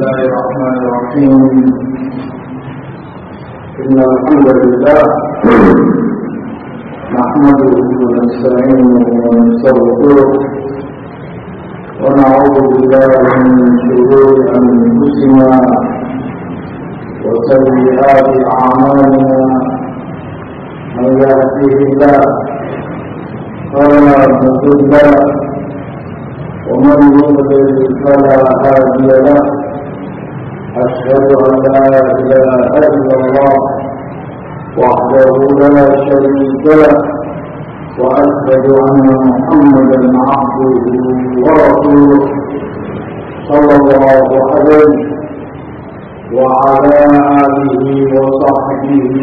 الله الرحمن الرحيم. إن الحمد لله نحمده ونستعينه ونستغفره ونعوذ بالله من شرور أنفسنا وسيئات أعمالنا. من يهده الله فلا مضل له ومن يضلل فلا هادي له. أشهد أن لا إله إلا الله وحده لا شريك له وأشهد أن محمدا عبده ورسوله صلى الله عليه وعلى آله وصحبه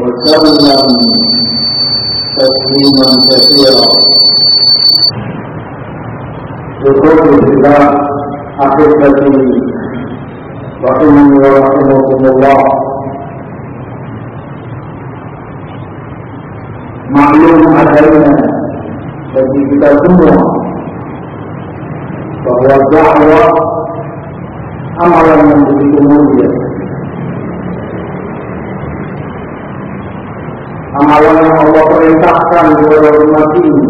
وسلم تسليما كثيرا. بقول الله أحبتي رحمني ورحمكم الله maklum adanya bagi kita semua bahwa dakwah amalan yang begitu mulia amalan yang Allah perintahkan kepada umat ini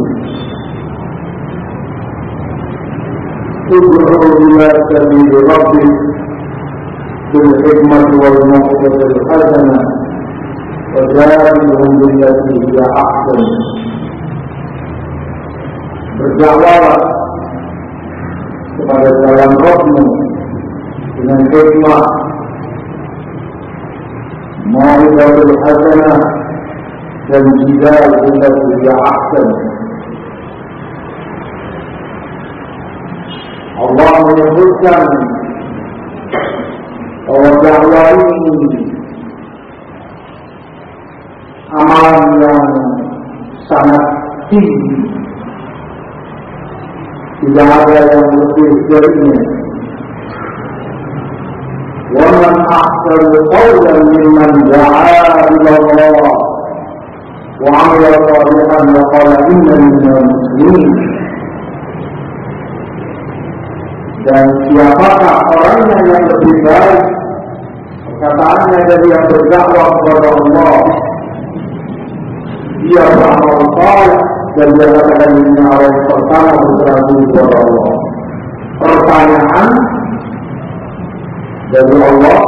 تدعو إلى سبيل ربك بالحكمة والموعظة الحسنة وجادلهم بالتي هي أحسن Berjawab kepada jalan rohmu dengan hikmah Mau'idatul hasanah dan jidal billati ya ahsan اللهم يهدك ووجع وعيني أمانيا سنكتين إذا هذا يوم لطيف جريمة ومن أحسن قولا ممن دعا إلى الله وعمل صالحا وقال إنني من المسلمين dan siapakah orangnya yang lebih baik? Perkataannya dari yang berdakwah kepada Allah. Dia beramal saleh dan dia katakan ini orang pertama berserah kepada Allah. Pertanyaan dari Allah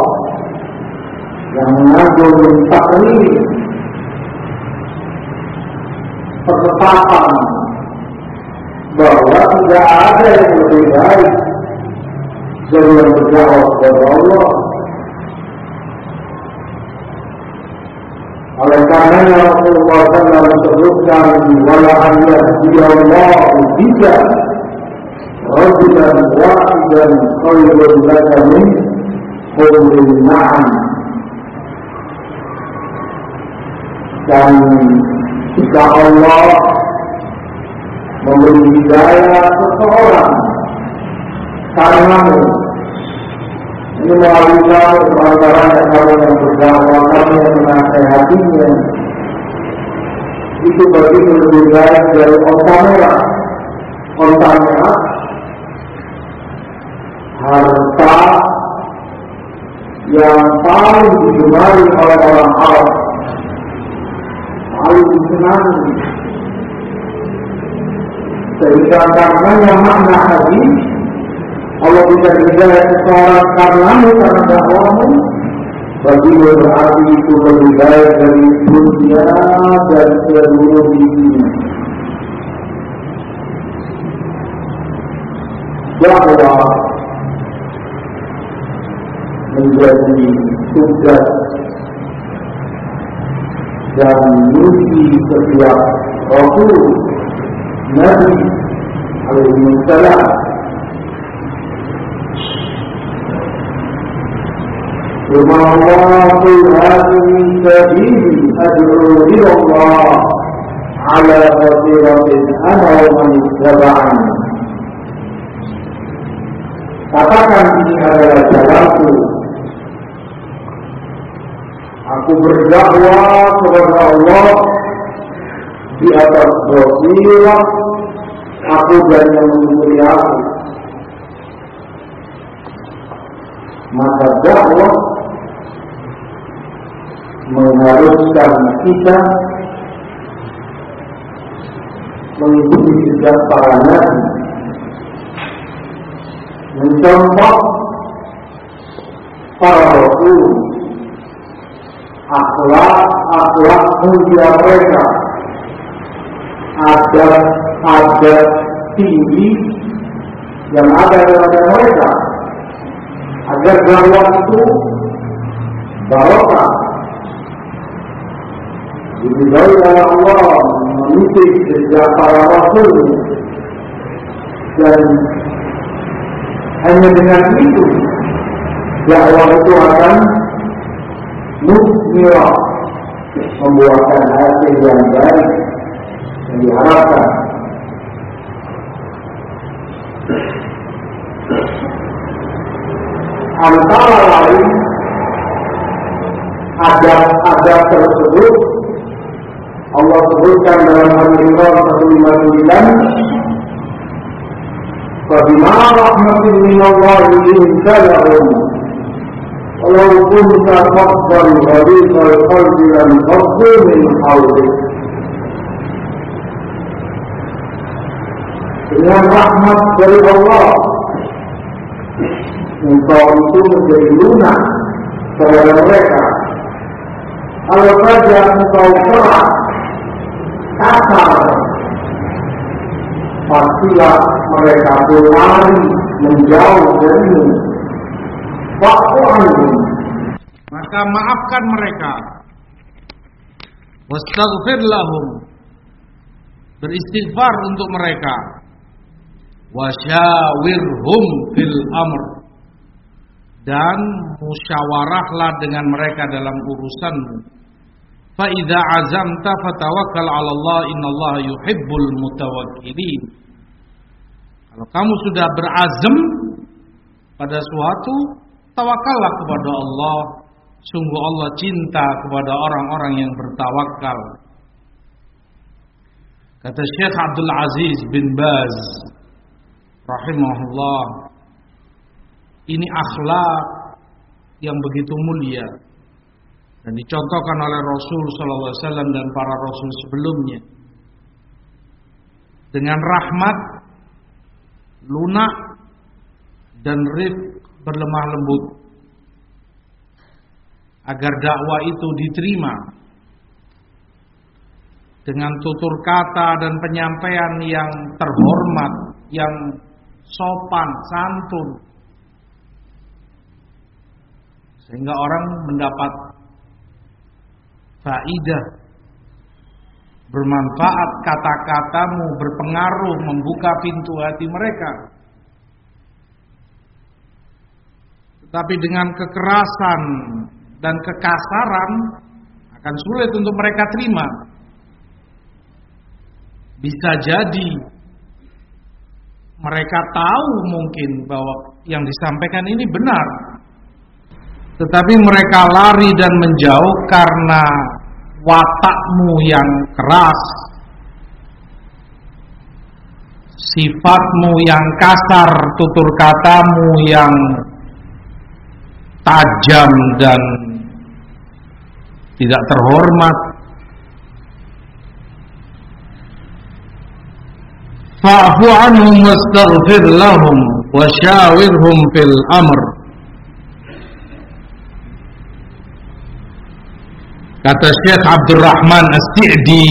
yang mengandung takdir ketetapan bahwa tidak ada yang lebih baik dari yang kepada Allah. Oleh karenanya Rasulullah SAW menyebutkan wala an yahdiyallahu bika rajulan wahidan khairun laka min humrin na'am. Dan jika Allah memberi hidayah seseorang karenamu ini melalui kamu yang berdakwah kamu menasehatinya. Itu bagimu lebih dari harta yang paling digemari oleh orang Arab. Paling sehingga karenanya makna hadis Allah bisa hidayah seseorang karenamu karena dakwahmu bagimu berarti itu lebih baik dari dunia dan seluruh dunia. Dakwah menjadi tugas dan misi setiap Rasul Nabi alaihi salam ثم الله قل هذه سبيلي أدعو إلى الله على بصيرة أنا ومن اتبعني Katakan ini adalah jalanku. Aku berdakwah kepada Allah di atas basirah aku dan yang mengikuti aku. maka dakwah mengharuskan kita mengikuti jejak para nabi. Mencontoh para rasul akhlak-akhlak mulia mereka adat-adat tinggi yang ada dalam mereka. Agar dakwah itu barokah diridhoi Allah mengikuti sejak para rasul. Dan hanya dengan itu dakwah itu akan musmirah membuahkan hasil yang baik yang diharapkan. Antara lain adab-adab tersebut Allah sebutkan dalam Al-Imran 159 Fabima rahmatin minallahi insalahum Walau kunta faqdan gharifal qalbi lan faqdu min hawlik. Dengan rahmat dari Allah Engkau itu menjadi lunak kepada mereka. Kalau saja engkau keras kasar pastilah mereka pun lari menjauh darimu. Waktu maka maafkan mereka. Wastaghfir lahum. Beristighfar untuk mereka. Wasyawirhum fil amr. Dan musyawarahlah dengan mereka dalam urusanmu fa idza azamta fatawakkal 'ala Allah innallaha yuhibbul mutawakkilin. Kalau kamu sudah berazam pada suatu tawakallah kepada Allah. Sungguh Allah cinta kepada orang-orang yang bertawakal kata Syekh Abdul Aziz bin Baz rahimahullah ini akhlak yang begitu mulia dan dicontohkan oleh Rasul sallallahu alaihi wasallam dan para rasul sebelumnya. Dengan rahmat lunak dan rif berlemah lembut. Agar dakwah itu diterima. Dengan tutur kata dan penyampaian yang terhormat, yang sopan, santun. Sehingga orang mendapat faidah bermanfaat kata-katamu berpengaruh membuka pintu hati mereka. Tetapi dengan kekerasan dan kekasaran akan sulit untuk mereka terima. Bisa jadi mereka tahu mungkin bahwa yang disampaikan ini benar. Tetapi mereka lari dan menjauh karena watakmu yang keras, sifatmu yang kasar, tutur katamu yang tajam dan tidak terhormat. Fa'fu anhum wastaghfir lahum wa syawirhum fil amr. Kata Syekh Abdurrahman As-Sa'di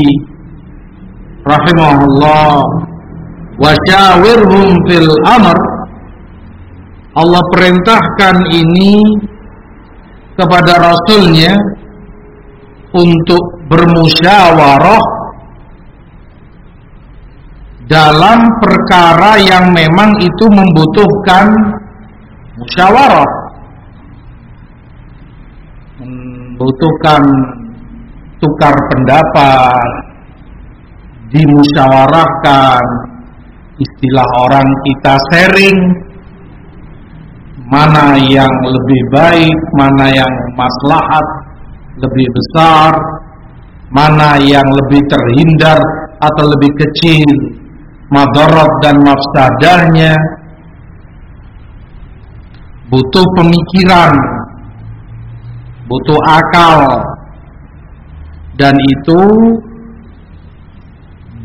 rahimahullah wa syawirhum fil amr. Allah perintahkan ini kepada Rasulnya untuk bermusyawarah dalam perkara yang memang itu membutuhkan musyawarah. Membutuhkan tukar pendapat dimusyawarahkan istilah orang kita sharing mana yang lebih baik, mana yang maslahat lebih besar, mana yang lebih terhindar atau lebih kecil madarat dan mafsadahnya. Butuh pemikiran, butuh akal, dan itu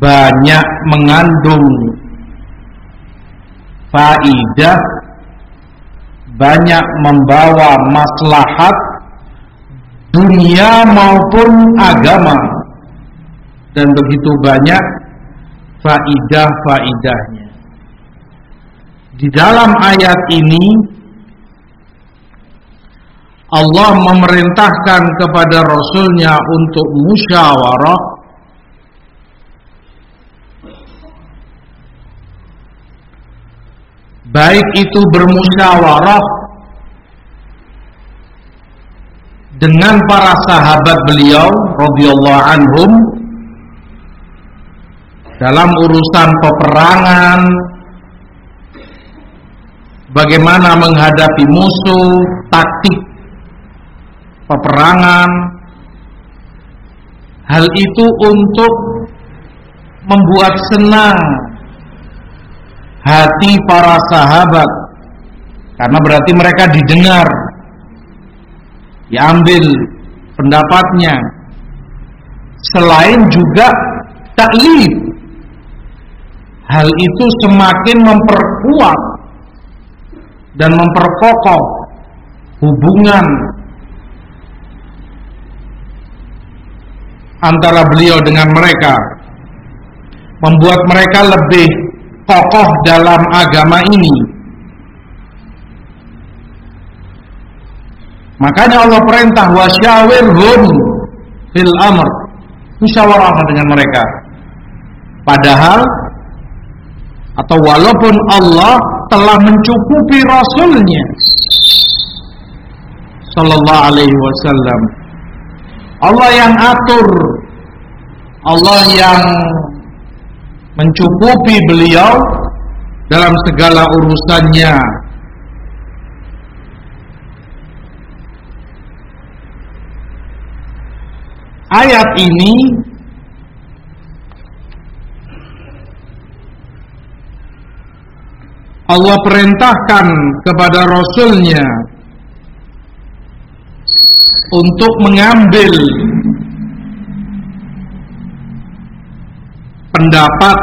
banyak mengandung faidah, banyak membawa maslahat dunia maupun agama, dan begitu banyak faidah-faidahnya. Di dalam ayat ini Allah memerintahkan kepada Rasulnya untuk musyawarah. Baik itu bermusyawarah dengan para sahabat beliau radhiyallahu anhum dalam urusan peperangan bagaimana menghadapi musuh, taktik peperangan. Hal itu untuk membuat senang hati para sahabat. Karena berarti mereka didengar diambil pendapatnya. Selain juga taklif. Hal itu semakin memperkuat dan memperkokoh hubungan antara beliau dengan mereka membuat mereka lebih kokoh dalam agama ini. Makanya Allah perintah wasyawirhum fil amr. Musyawarah dengan mereka. Padahal atau walaupun Allah telah mencukupi rasulnya sallallahu alaihi wasallam Allah yang atur. Allah yang mencukupi beliau dalam segala urusannya. Ayat ini Allah perintahkan kepada Rasulnya untuk mengambil pendapat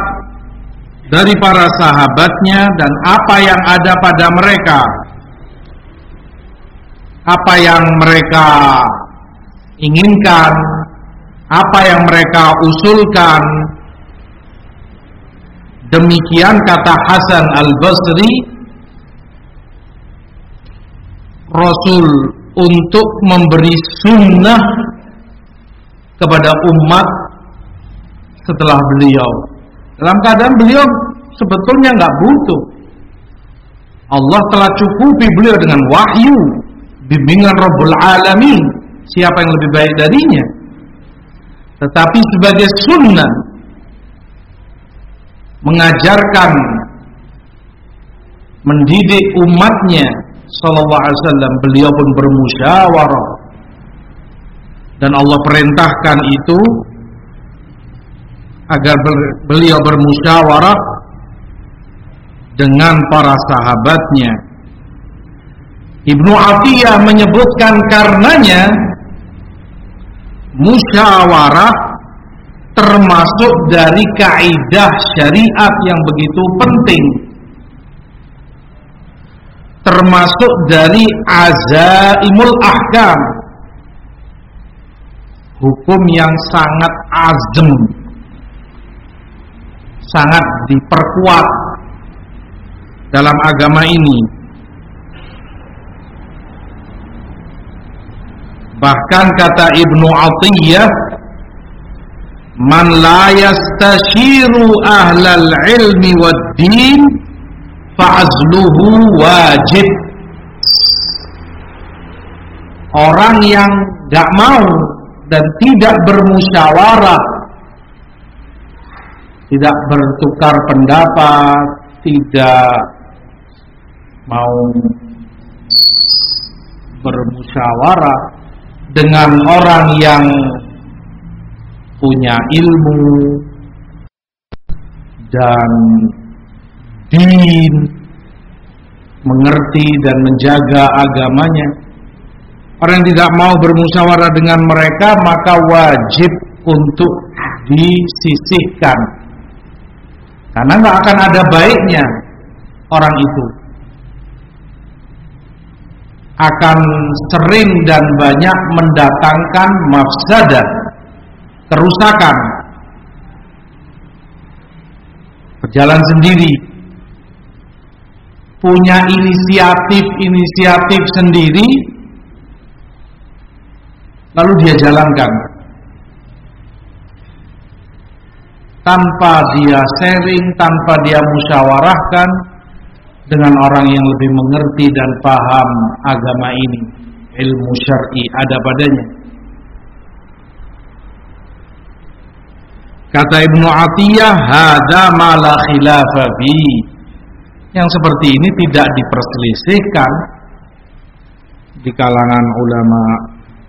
dari para sahabatnya dan apa yang ada pada mereka. Apa yang mereka inginkan apa yang mereka usulkan. Demikian kata Hasan Al-Basri Rasul untuk memberi sunnah kepada umat setelah beliau. Dalam keadaan beliau sebetulnya nggak butuh. Allah telah cukupi beliau dengan wahyu, bimbingan Rabbul Alamin. Siapa yang lebih baik darinya? Tetapi sebagai sunnah mengajarkan mendidik umatnya sallallahu alaihi wasallam beliau pun bermusyawarah. Dan Allah perintahkan itu agar beliau bermusyawarah dengan para sahabatnya. Ibnu Atiyah menyebutkan karenanya musyawarah termasuk dari kaidah syariat yang begitu penting termasuk dari azaimul ahkam. Hukum yang sangat azam. Sangat diperkuat dalam agama ini. Bahkan kata Ibnu Atiyah man la yastashiru ahlal ilmi wad din fa'azluhu wajib. Orang yang gak mau dan tidak bermusyawarah tidak bertukar pendapat tidak mau bermusyawarah dengan orang yang punya ilmu dan din mengerti dan menjaga agamanya. Orang yang tidak mau bermusyawarah dengan mereka maka wajib untuk disisihkan. Karena nggak akan ada baiknya orang itu. Akan sering dan banyak mendatangkan mafsadat, kerusakan. Berjalan sendiri, punya inisiatif-inisiatif sendiri lalu dia jalankan tanpa dia sharing, tanpa dia musyawarahkan dengan orang yang lebih mengerti dan paham agama ini, ilmu syar'i ada padanya. Kata Ibnu Atiyah, "Hada ma la khilafa Yang seperti ini tidak diperselisihkan di kalangan ulama.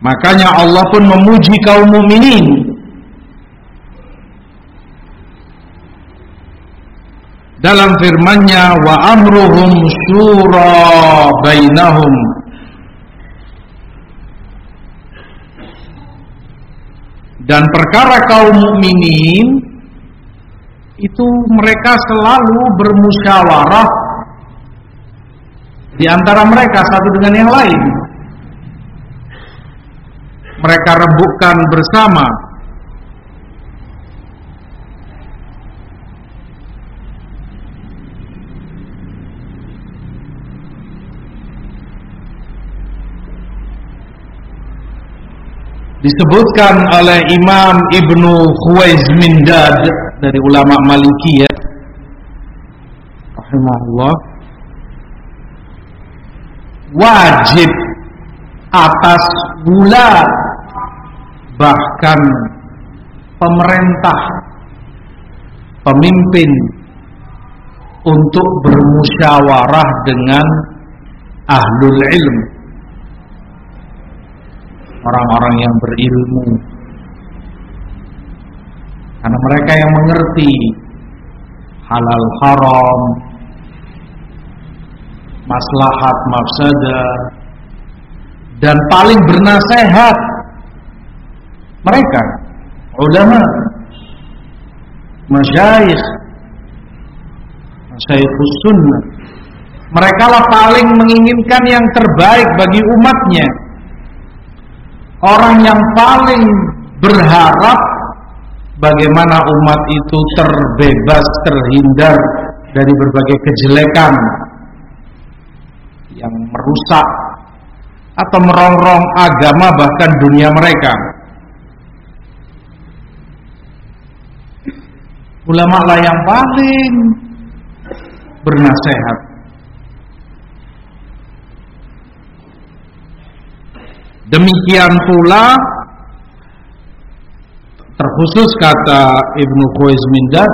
Makanya Allah pun memuji kaum mukminin dalam firman-Nya wa amruhum syura bainahum dan perkara kaum mukminin itu mereka selalu bermusyawarah di antara mereka satu dengan yang lain. Mereka rebutkan bersama. Disebutkan oleh Imam Ibnu Khuwaiz Mindad dari ulama Malikiyah rahimahullah. Wajib atas gula bahkan pemerintah pemimpin untuk bermusyawarah dengan ahlul ilm. Orang-orang yang berilmu karena mereka yang mengerti halal haram maslahat mafsadah dan paling bernasehat mereka ulama masyayikh masyayikhus sunnah mereka lah paling menginginkan yang terbaik bagi umatnya. Orang yang paling berharap bagaimana umat itu terbebas terhindar dari berbagai kejelekan yang merusak atau merongrong agama bahkan dunia mereka. Ulama lah yang paling bernasehat Demikian pula terkhusus kata Ibnu Khuwais Mindat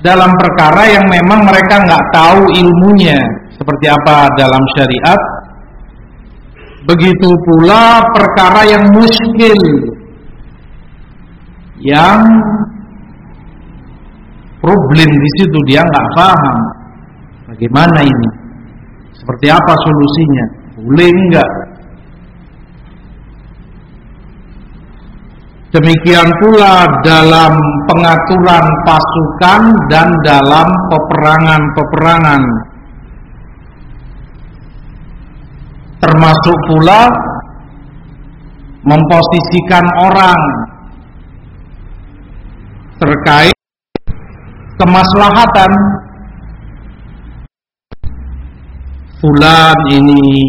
dalam perkara yang memang mereka nggak tahu ilmunya seperti apa dalam syariat. Begitu pula perkara yang muskil yang problem di situ dia nggak paham. Bagaimana ini? Seperti apa solusinya? Boleh enggak Demikian pula dalam pengaturan pasukan dan dalam peperangan-peperangan. Termasuk pula memposisikan orang terkait kemaslahatan fulan ini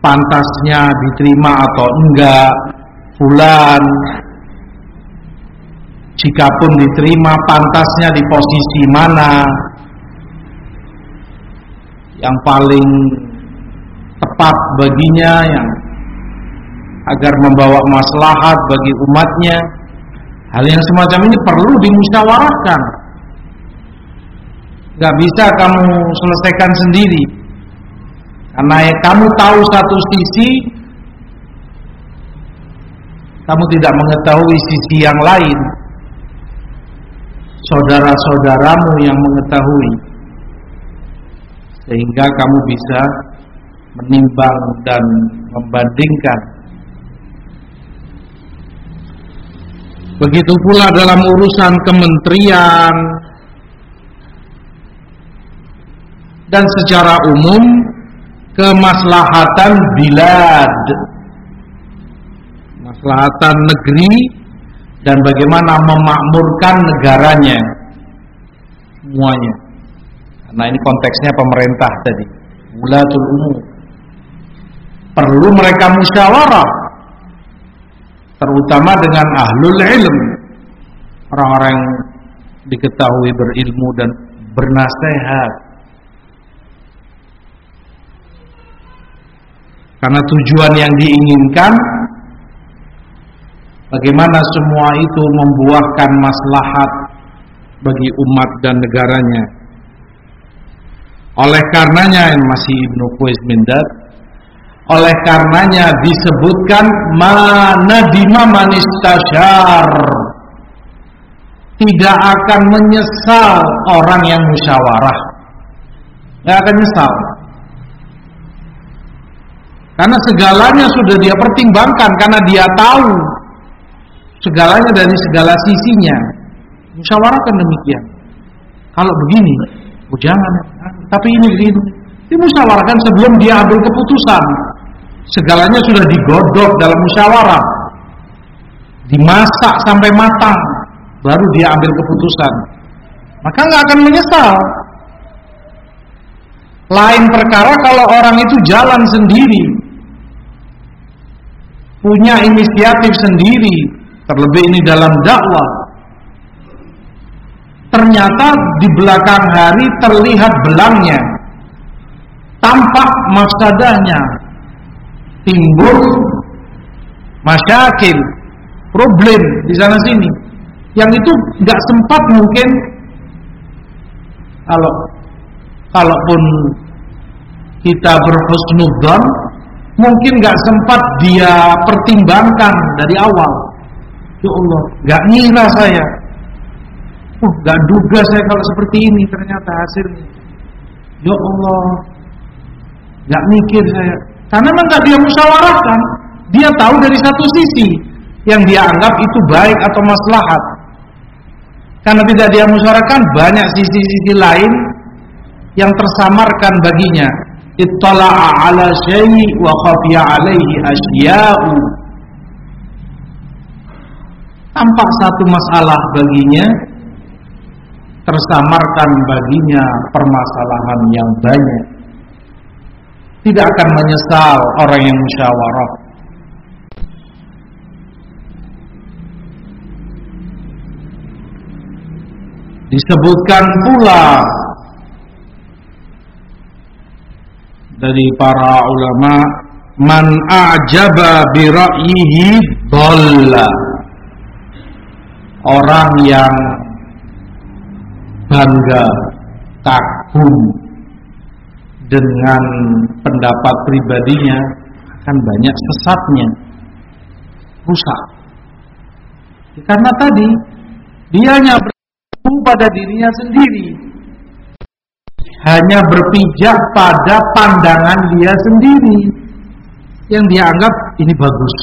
pantasnya diterima atau enggak bulan. Jikapun diterima pantasnya di posisi mana? Yang paling tepat baginya yang agar membawa maslahat bagi umatnya. Hal yang semacam ini perlu dimusyawarahkan. Gak bisa kamu selesaikan sendiri. Karena kamu tahu satu sisi kamu tidak mengetahui sisi yang lain. Saudara-saudaramu yang mengetahui. Sehingga kamu bisa menimbang dan membandingkan. Begitu pula dalam urusan kementerian. Dan secara umum kemaslahatan bilad maslahatan negeri dan bagaimana memakmurkan negaranya semuanya Nah ini konteksnya pemerintah tadi. Ulatul umum. Perlu mereka musyawarah. Terutama dengan ahlul ilm. Orang-orang diketahui berilmu dan bernasehat. Karena tujuan yang diinginkan bagaimana semua itu membuahkan maslahat bagi umat dan negaranya. Oleh karenanya masih Ibnu Qais Mindad oleh karenanya disebutkan mana dima manistasyar tidak akan menyesal orang yang musyawarah. Tidak akan menyesal. Karena segalanya sudah dia pertimbangkan karena dia tahu segalanya dari segala sisinya musyawarah kan demikian kalau begini oh jangan tapi ini begini. Dimusyawarahkan sebelum dia ambil keputusan. Segalanya sudah digodok dalam musyawarah. Dimasak sampai matang. Baru dia ambil keputusan. Maka nggak akan menyesal. Lain perkara kalau orang itu jalan sendiri. Punya inisiatif sendiri. Terlebih ini dalam dakwah. Ternyata di belakang hari terlihat belangnya. Tampak mafsadahnya. Timbul masyakil problem di sana sini. Yang itu nggak sempat mungkin. Kalau kalaupun kita berhusnudzon mungkin nggak sempat dia pertimbangkan dari awal ya Allah nggak ngira saya Oh, gak duga saya kalau seperti ini ternyata hasilnya. Ya Allah, gak mikir saya. Karena memang gak dia musyawarahkan. Dia tahu dari satu sisi yang dia anggap itu baik atau maslahat. Karena tidak dia musyawarahkan banyak sisi-sisi lain yang tersamarkan baginya. Ittala'a ala syai' wa khafiya alaihi asya'u. Tampak satu masalah baginya tersamarkan baginya permasalahan yang banyak. Tidak akan menyesal orang yang musyawarah. Disebutkan pula dari para ulama man a'jaba bi ra'yihi. Orang yang bangga, kagum dengan pendapat pribadinya akan banyak sesatnya, rusak. Karena tadi dia hanya bertumpu pada dirinya sendiri, hanya berpijak pada pandangan dia sendiri yang dia anggap ini bagus.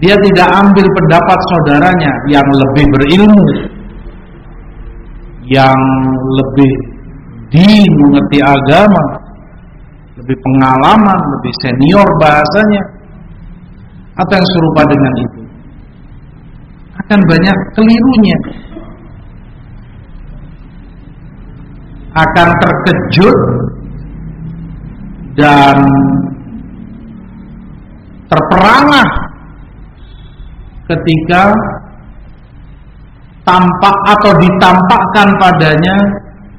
Dia tidak ambil pendapat saudaranya yang lebih berilmu, yang lebih di mengerti agama, lebih pengalaman, lebih senior bahasanya, atau yang serupa dengan itu. Akan banyak kelirunya. Akan terkejut dan terperangah ketika tampak atau ditampakkan padanya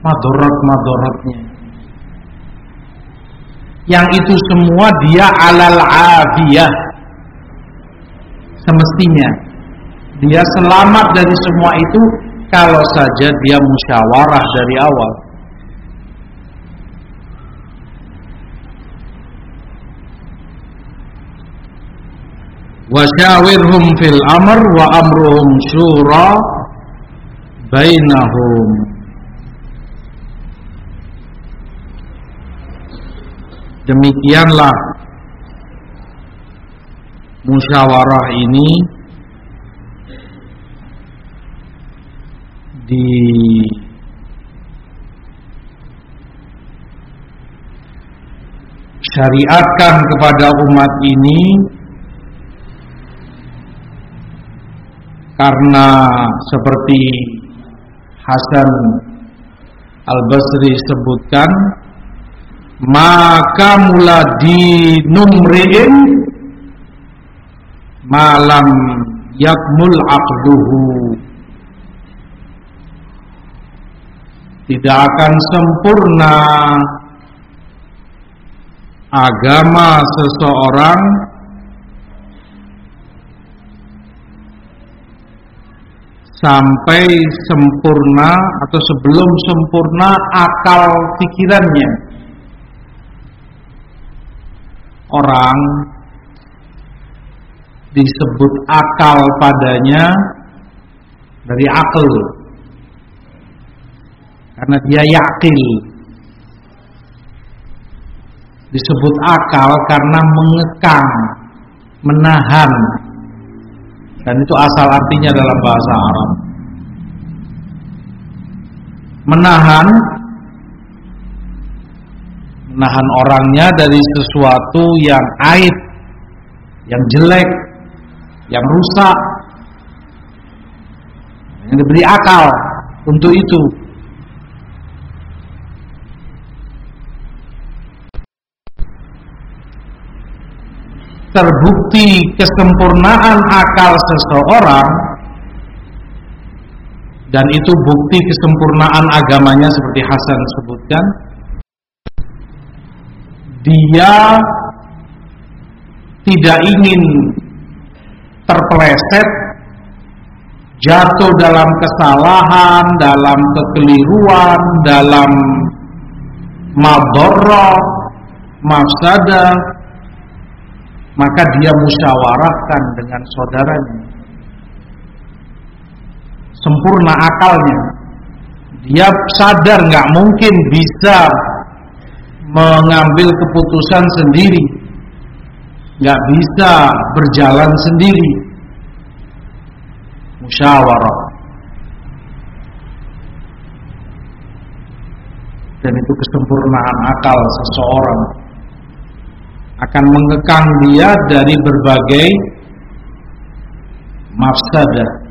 madorot-madorotnya. Yang itu semua dia alal afiyah. Semestinya. Dia selamat dari semua itu kalau saja dia musyawarah dari awal wasyawirhum fil amr wa amruhum syura bainahum demikianlah musyawarah ini di syariatkan kepada umat ini karena seperti Hasan Al-Basri sebutkan maka mula dinumriin malam yakmul aqduhu. Tidak akan sempurna agama seseorang sampai sempurna atau sebelum sempurna akal pikirannya. Orang disebut akal padanya dari akal. Karena dia yakin. Disebut akal karena mengekang menahan dan itu asal artinya dalam bahasa Arab. Menahan menahan orangnya dari sesuatu yang aib yang jelek yang rusak. Yang diberi akal untuk itu terbukti kesempurnaan akal seseorang dan itu bukti kesempurnaan agamanya seperti Hasan sebutkan dia tidak ingin terpeleset jatuh dalam kesalahan, dalam kekeliruan, dalam madorah, mafsadah, maka dia musyawarahkan dengan saudaranya. Sempurna akalnya. Dia sadar nggak mungkin bisa mengambil keputusan sendiri. nggak bisa berjalan sendiri. Musyawarah. Dan itu kesempurnaan akal seseorang akan mengekang dia dari berbagai mafsadah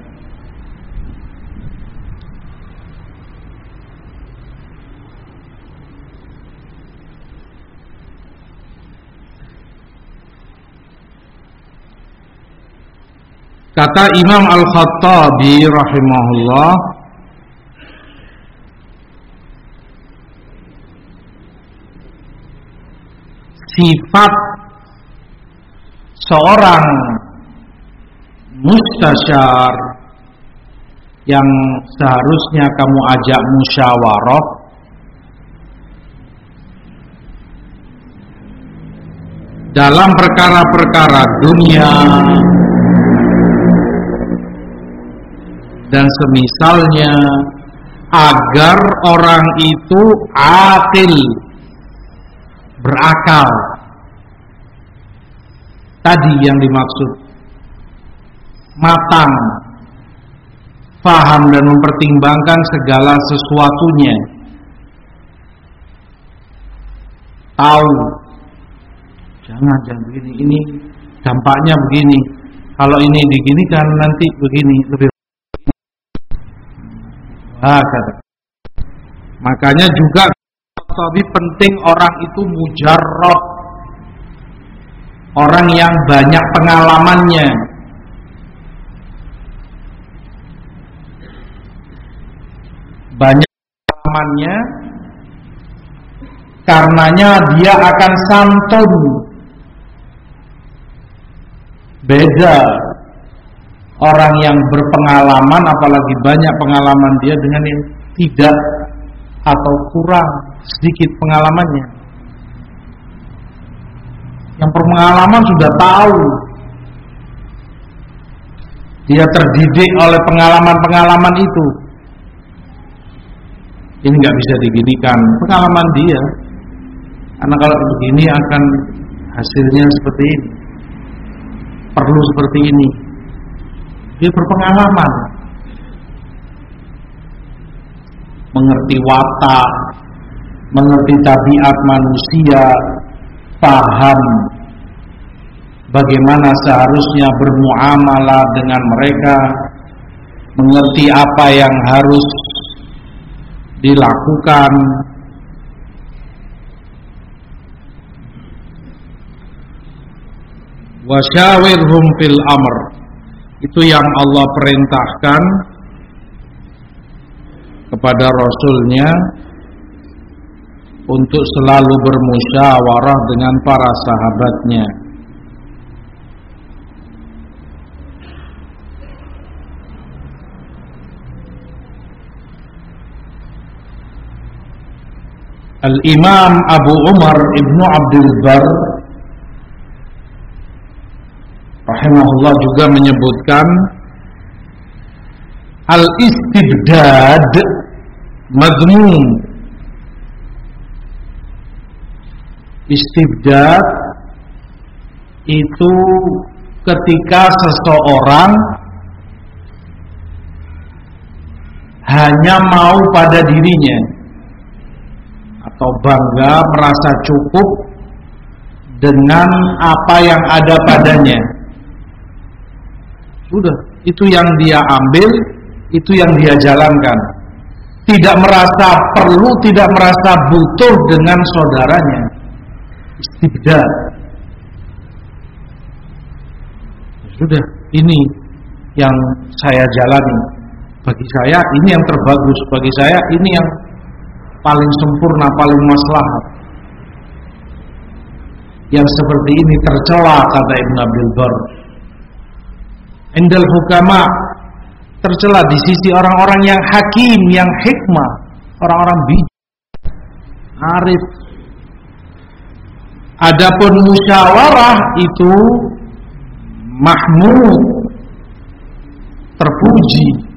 Kata Imam Al-Khattabi rahimahullah sifat seorang mustasyar yang seharusnya kamu ajak musyawarah dalam perkara-perkara dunia dan semisalnya agar orang itu akil berakal. Tadi yang dimaksud matang, faham dan mempertimbangkan segala sesuatunya. Tahu, jangan jangan begini, ini dampaknya begini. Kalau ini begini kan nanti begini lebih. Ah. Makanya juga tapi penting orang itu mujarrab. Orang yang banyak pengalamannya. Banyak pengalamannya Karenanya dia akan santun. Beda Orang yang berpengalaman Apalagi banyak pengalaman dia Dengan yang tidak Atau kurang sedikit pengalamannya. Yang pengalaman sudah tahu. Dia terdidik oleh pengalaman-pengalaman itu. Ini nggak bisa diginikan pengalaman dia. Karena kalau begini akan hasilnya seperti ini. Perlu seperti ini. Dia berpengalaman. Mengerti watak, mengerti tabiat manusia, paham bagaimana seharusnya bermuamalah dengan mereka, mengerti apa yang harus dilakukan. Wasyawirhum fil amr. Itu yang Allah perintahkan kepada Rasulnya untuk selalu bermusyawarah dengan para sahabatnya. Al-Imam Abu Umar Ibnu Abdul Bar rahimahullah juga menyebutkan al-istibdad madmum istibdad itu ketika seseorang hanya mau pada dirinya atau bangga merasa cukup dengan apa yang ada padanya. Sudah, itu yang dia ambil, itu yang dia jalankan. Tidak merasa perlu, tidak merasa butuh dengan saudaranya. Istibda. Sudah, ini yang saya jalani. Bagi saya ini yang terbagus, bagi saya ini yang paling sempurna, paling maslahat. Yang seperti ini tercela kata Ibn Abil Bar. Indal hukama tercela di sisi orang-orang yang hakim, yang hikmah, orang-orang bijak, arif. Adapun musyawarah itu mahmud, terpuji,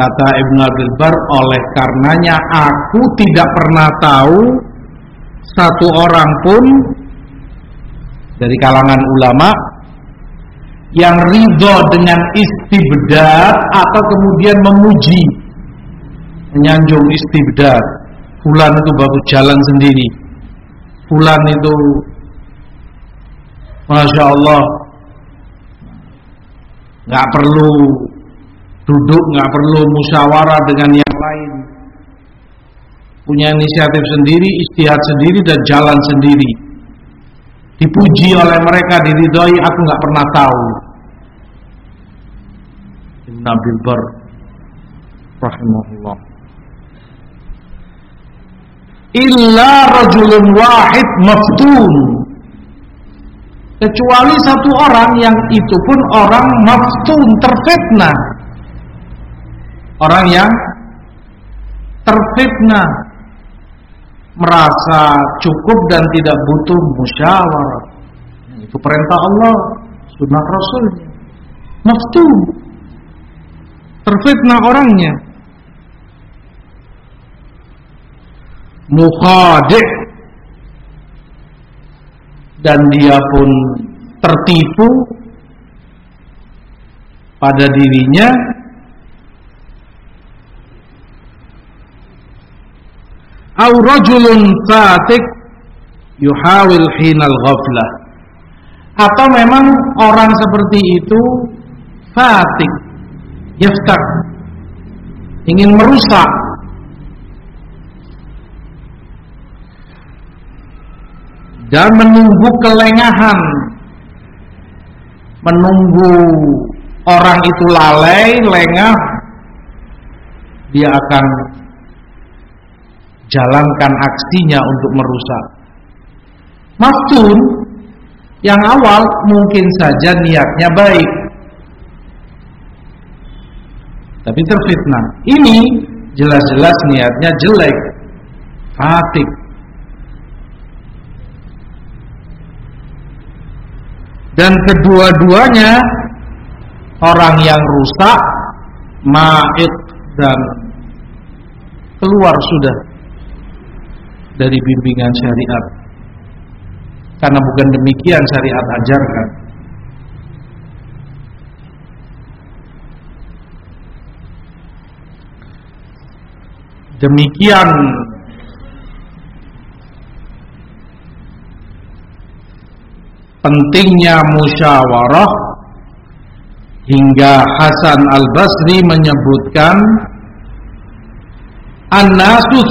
Kata Ibn Abdul Bar, oleh karenanya aku tidak pernah tahu satu orang pun dari kalangan ulama yang ridho dengan istibdad atau kemudian memuji menyanjung istibdad. Fulan itu bagus jalan sendiri. Fulan itu Masya Allah nggak perlu Duduk nggak perlu musyawarah dengan yang lain. Punya inisiatif sendiri, istihad sendiri dan jalan sendiri. Dipuji oleh mereka, diridhoi, aku nggak pernah tahu. Ibn Abil Bar rahimahullah. Illa rajulun wahid maftun kecuali satu orang yang itu pun orang maftun terfitnah Orang yang terfitnah merasa cukup dan tidak butuh musyawarah. Itu perintah Allah, sunnah Rasulnya. Maftun. Terfitnah orangnya. Mukhadik dan dia pun tertipu pada dirinya. Au rajulun fatik yuhawil hinal ghaflah. Atau memang orang seperti itu fatik yaftak ingin merusak dan menunggu kelengahan menunggu orang itu lalai lengah dia akan jalankan aksinya untuk merusak. Maftun yang awal mungkin saja niatnya baik. Tapi terfitnah. Ini jelas-jelas niatnya jelek. Fatik. Dan kedua-duanya orang yang rusak, ma'id dan keluar sudah dari bimbingan syariat. Karena bukan demikian syariat ajarkan. Demikian pentingnya musyawarah hingga Hasan Al-Basri menyebutkan An-nasu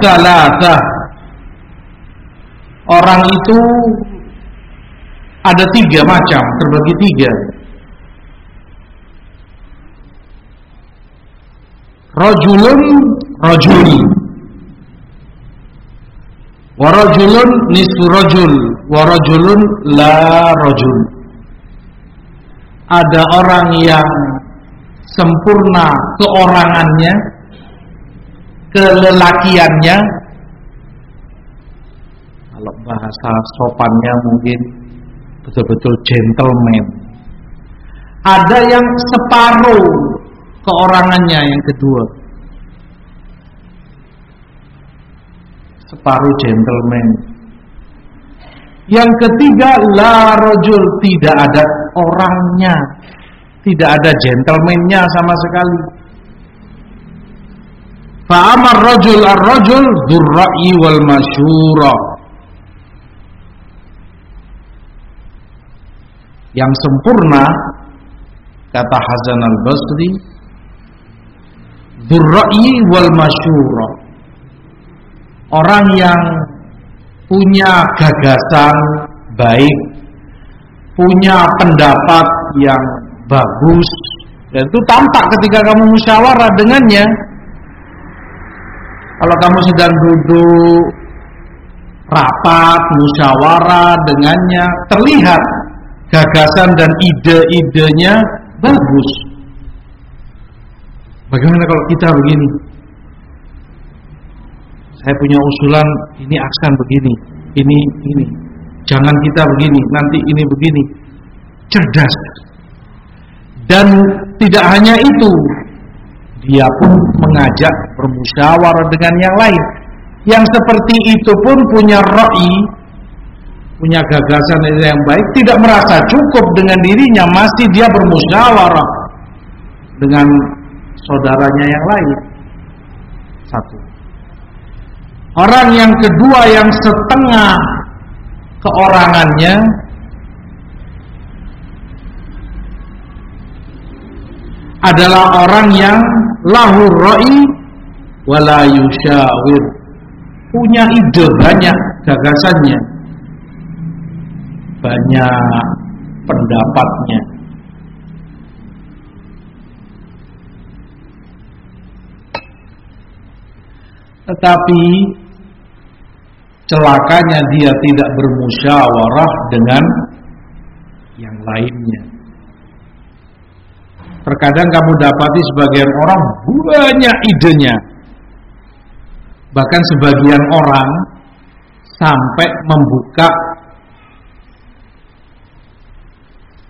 Orang itu ada tiga macam, terbagi tiga. Rajulun rajuli Warajulun nisfu rajul. Warajulun la rajul. Ada orang yang sempurna keorangannya Kelelakiannya. Kalau bahasa sopannya mungkin Betul-betul gentleman. Ada yang separuh keorangannya yang kedua separuh gentleman. Yang ketiga la rojul tidak ada orangnya, tidak ada gentlemannya sama sekali. Fa'amar rojul ar-rojul durra'i wal masyura. Yang sempurna kata Hasan al-Basri durra'i wal masyura orang yang punya gagasan baik, punya pendapat yang bagus, dan itu tampak ketika kamu musyawarah dengannya. Kalau kamu sedang duduk rapat musyawarah dengannya, terlihat gagasan dan ide-idenya bagus. Bagaimana kalau kita begini? Saya punya usulan ini aksan begini, ini ini. Jangan kita begini, nanti ini begini. Cerdas. Dan tidak hanya itu, dia pun mengajak bermusyawarah dengan yang lain. Yang seperti itu pun punya roi, punya gagasan yang baik, tidak merasa cukup dengan dirinya, masih dia bermusyawarah dengan saudaranya yang lain. Satu. Orang yang kedua yang setengah keorangannya adalah orang yang lahur ra'i wala punya ide banyak gagasannya. Banyak pendapatnya. Tetapi celakanya dia tidak bermusyawarah dengan yang lainnya. Terkadang kamu dapati sebagian orang banyak idenya. Bahkan sebagian orang sampai membuka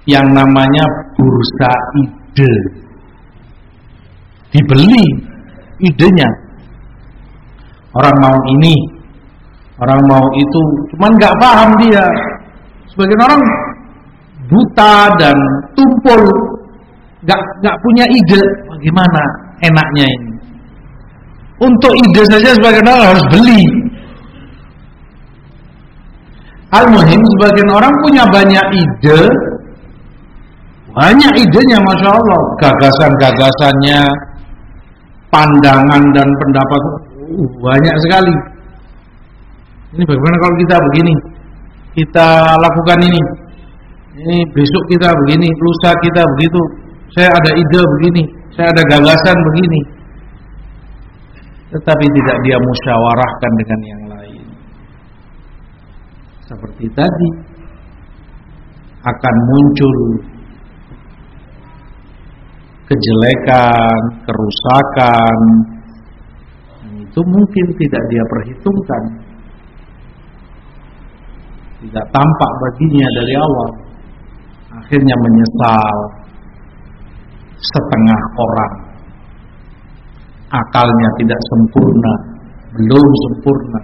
yang namanya bursa ide. Dibeli idenya. Orang mau ini, Orang mau itu, cuman nggak paham dia. Sebagian orang buta dan tumpul, nggak nggak punya ide bagaimana enaknya ini. Untuk ide saja sebagian orang harus beli. Al-Muhim sebagian orang punya banyak ide Banyak idenya Masya Allah Gagasan-gagasannya Pandangan dan pendapat uh, Banyak sekali ini bagaimana kalau kita begini? Kita lakukan ini. Ini besok kita begini, lusa kita begitu. Saya ada ide begini, saya ada gagasan begini. Tetapi tidak dia musyawarahkan dengan yang lain. Seperti tadi akan muncul kejelekan, kerusakan. Itu mungkin tidak dia perhitungkan tidak tampak baginya dari awal akhirnya menyesal setengah orang akalnya tidak sempurna belum sempurna.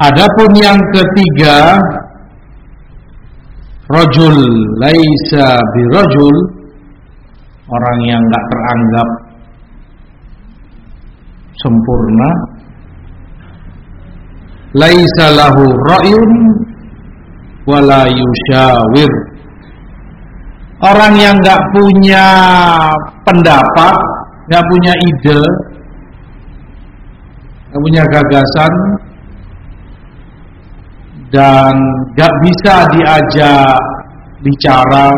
Adapun yang ketiga, rojul laisa birojul, orang yang nggak teranggap sempurna, laisa lahu ra'yun wala yushawir. Orang yang nggak punya pendapat, nggak punya ide, nggak punya gagasan, dan gak bisa diajak bicara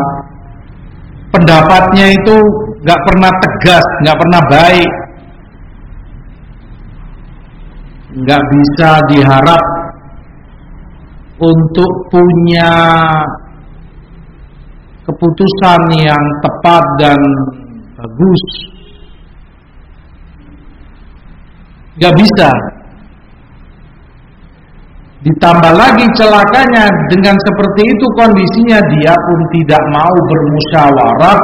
pendapatnya itu gak pernah tegas, gak pernah baik gak bisa diharap untuk punya keputusan yang tepat dan bagus gak bisa Ditambah lagi celakanya dengan seperti itu kondisinya dia pun tidak mau bermusyawarah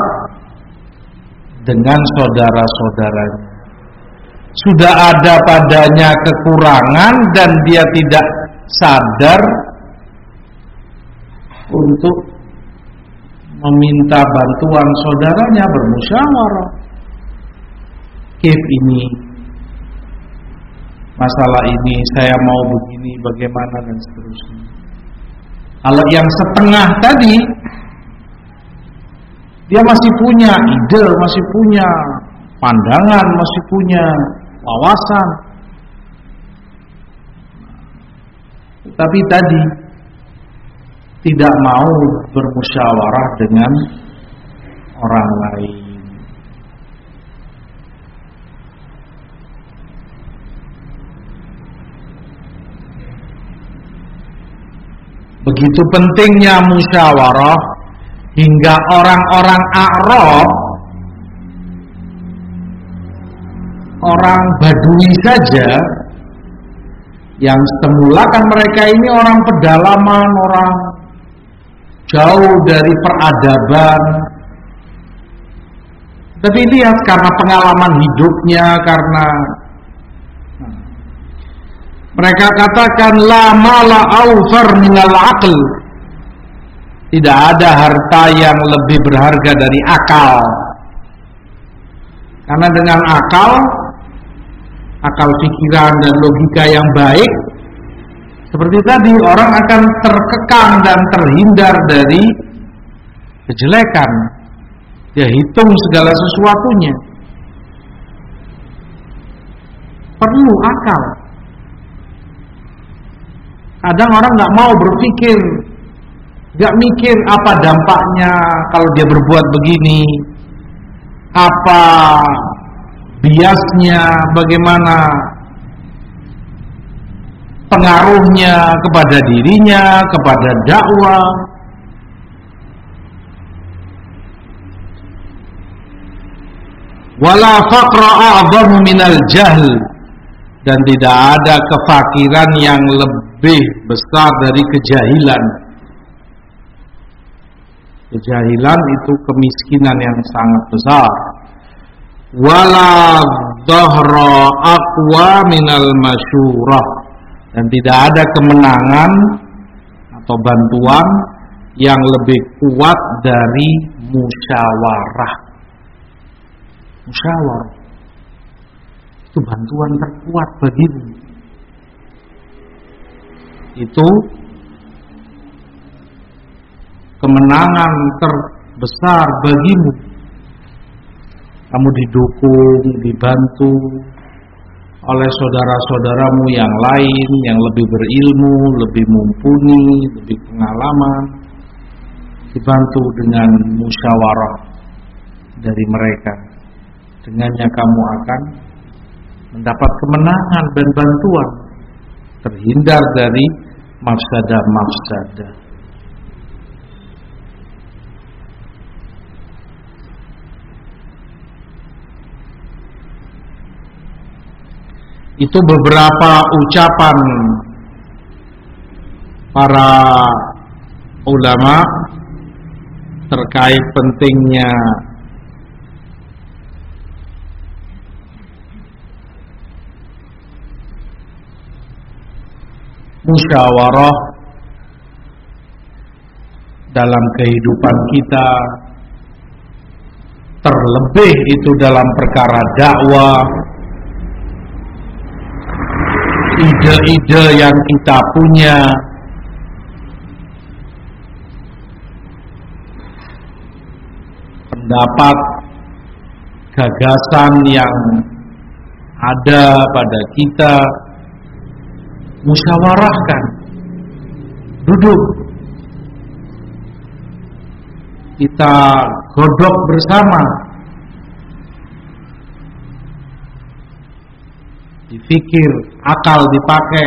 dengan saudara-saudaranya. Sudah ada padanya kekurangan dan dia tidak sadar untuk meminta bantuan saudaranya bermusyawarah. Kif ini masalah ini, saya mau begini, bagaimana dan seterusnya. Kalau yang setengah tadi dia masih punya ide, masih punya pandangan, masih punya wawasan. Tapi tadi tidak mau bermusyawarah dengan orang lain. Begitu pentingnya musyawarah hingga orang-orang Arab orang Badui saja yang semula kan mereka ini orang pedalaman, orang jauh dari peradaban. Tapi lihat karena pengalaman hidupnya, karena mereka katakan la mala aufar minal aql. Tidak ada harta yang lebih berharga dari akal. Karena dengan akal, akal pikiran dan logika yang baik, seperti tadi orang akan terkekang dan terhindar dari kejelekan. Dia hitung segala sesuatunya. Perlu akal. Kadang orang nggak mau berpikir, nggak mikir apa dampaknya kalau dia berbuat begini, apa biasnya, bagaimana pengaruhnya kepada dirinya, kepada dakwah. Wala faqra a'zamu minal jahl dan tidak ada kefakiran yang lebih besar dari kejahilan. Kejahilan itu kemiskinan yang sangat besar. Wala dhahra aqwa minal masyurah dan tidak ada kemenangan atau bantuan yang lebih kuat dari musyawarah. Musyawarah itu bantuan terkuat bagimu. Itu kemenangan terbesar bagimu. Kamu didukung, dibantu oleh saudara-saudaramu yang lain yang lebih berilmu, lebih mumpuni, lebih pengalaman, dibantu dengan musyawarah dari mereka. Dengannya kamu akan mendapat kemenangan dan bantuan terhindar dari mafsadah-mafsadah itu beberapa ucapan para ulama terkait pentingnya musyawarah dalam kehidupan kita. Terlebih itu dalam perkara dakwah ide-ide yang kita punya. Pendapat gagasan yang ada pada kita. Musyawarahkan. Duduk. Kita godok bersama dipikir akal dipakai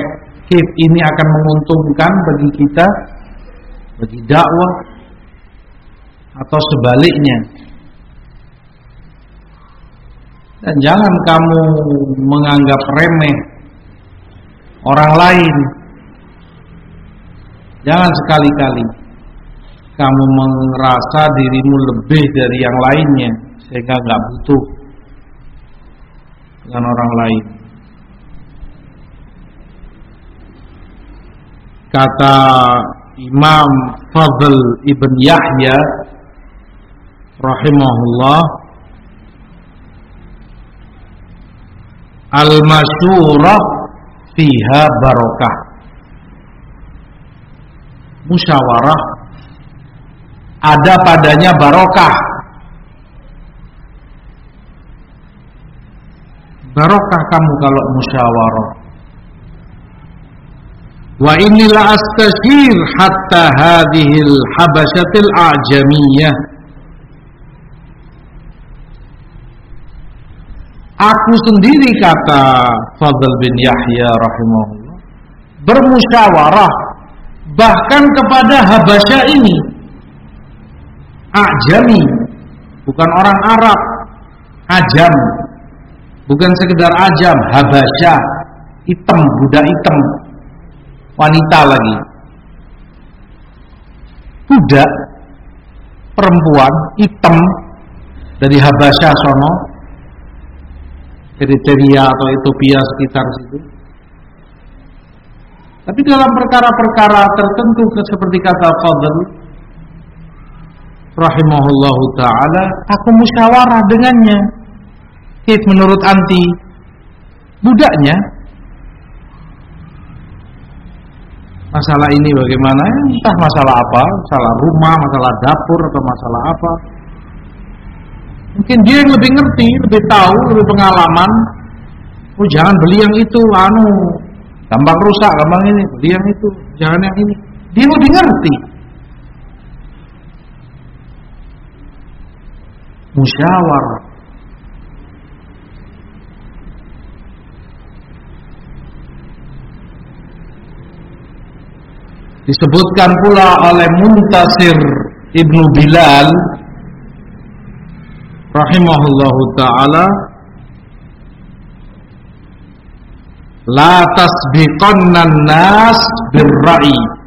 kif ini akan menguntungkan bagi kita bagi dakwah atau sebaliknya dan jangan kamu menganggap remeh orang lain jangan sekali-kali kamu merasa dirimu lebih dari yang lainnya sehingga nggak butuh dengan orang lain. Kata Imam Fadl ibn Yahya rahimahullah Al-masyurah fiha barokah Musyawarah ada padanya barokah. Barokah kamu kalau musyawarah. Wa inilah astashir hatta hadhil habasyatil a'jamiyah. Aku sendiri kata Fadl bin Yahya rahimahullah bermusyawarah bahkan kepada Habasyah ini. Ajami bukan orang Arab. Ajam bukan sekedar Ajam. Habasya hitam budak hitam wanita lagi budak perempuan hitam dari Habasya sono Eritrea atau Ethiopia sekitar situ tapi dalam perkara-perkara tertentu seperti kata Fadl rahimahullahu taala, aku musyawarah dengannya. Menurut anti budaknya masalah ini bagaimana? Entah masalah apa, masalah rumah, masalah dapur atau masalah apa. Mungkin dia yang lebih ngerti, lebih tahu, lebih pengalaman. Oh jangan beli yang itu, anu gampang rusak, gampang ini, beli yang itu, jangan yang ini. Dia lebih ngerti. musyawarah disebutkan pula oleh Muntasir Ibnu Bilal rahimahullahu taala la tasbiqanna nas birra'i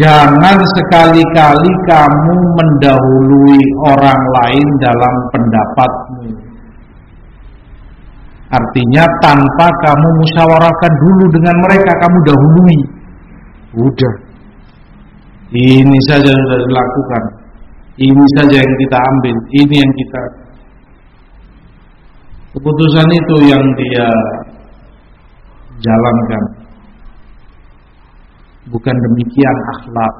Jangan sekali-kali kamu mendahului orang lain dalam pendapatmu. Artinya tanpa kamu musyawarahkan dulu dengan mereka, kamu dahului. Udah. Ini saja sudah dilakukan. Ini saja yang kita ambil, ini yang kita Keputusan itu yang dia jalankan. Bukan demikian akhlak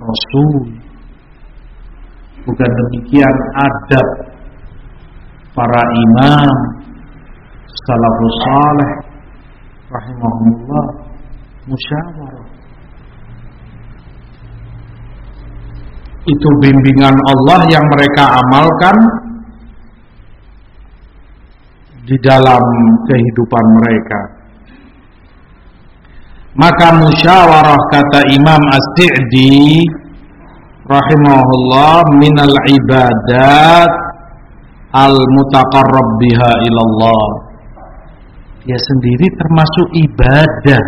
Rasul Bukan demikian adab Para imam Salafus salih Rahimahumullah Musyawarah Itu bimbingan Allah yang mereka amalkan Di dalam kehidupan mereka maka musyawarah kata Imam As-Sa'di rahimahullah minal ibadat al-mutaqarrab biha ilallah. Dia sendiri termasuk ibadah.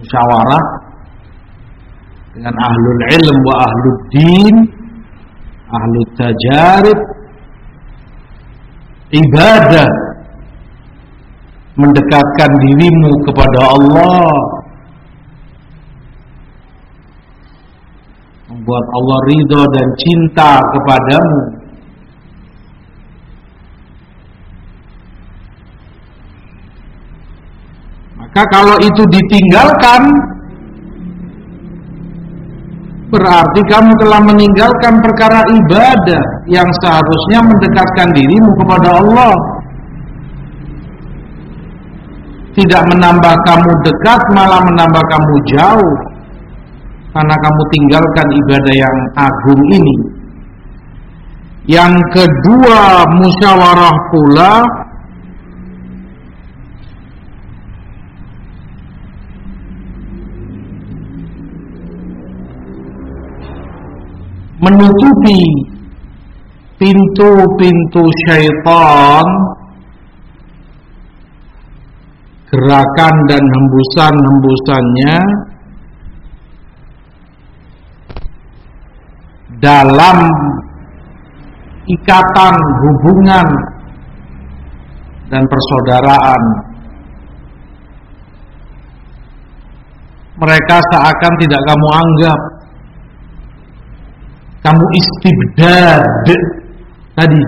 Musyawarah dengan ahlul ilm wa ahlul din ahlu tajarib. Ibadah mendekatkan dirimu kepada Allah. Membuat Allah ridho dan cinta kepadamu maka kalau itu ditinggalkan berarti kamu telah meninggalkan perkara ibadah yang seharusnya mendekatkan dirimu kepada Allah. Tidak menambah kamu dekat malah menambah kamu jauh. Karena kamu tinggalkan ibadah yang agung ini. Yang kedua musyawarah pula menutupi pintu-pintu syaitan gerakan dan hembusan-hembusannya dalam ikatan hubungan dan persaudaraan. Mereka seakan tidak kamu anggap kamu istibdad. Tadi.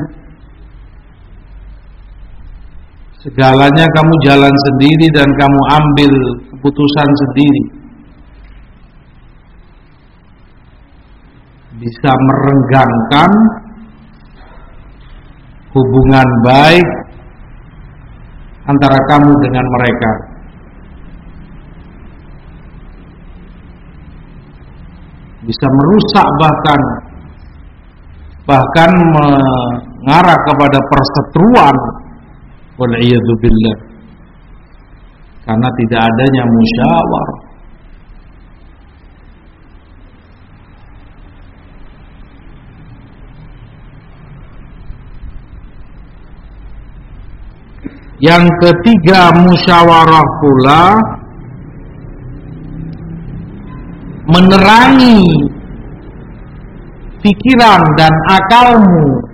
Segalanya kamu jalan sendiri dan kamu ambil keputusan sendiri. Bisa merenggangkan hubungan baik antara kamu dengan mereka bisa merusak bahkan bahkan mengarah kepada perseteruan. Billah. Karena tidak adanya musyawarah Yang ketiga musyawarah pula menerangi pikiran dan akalmu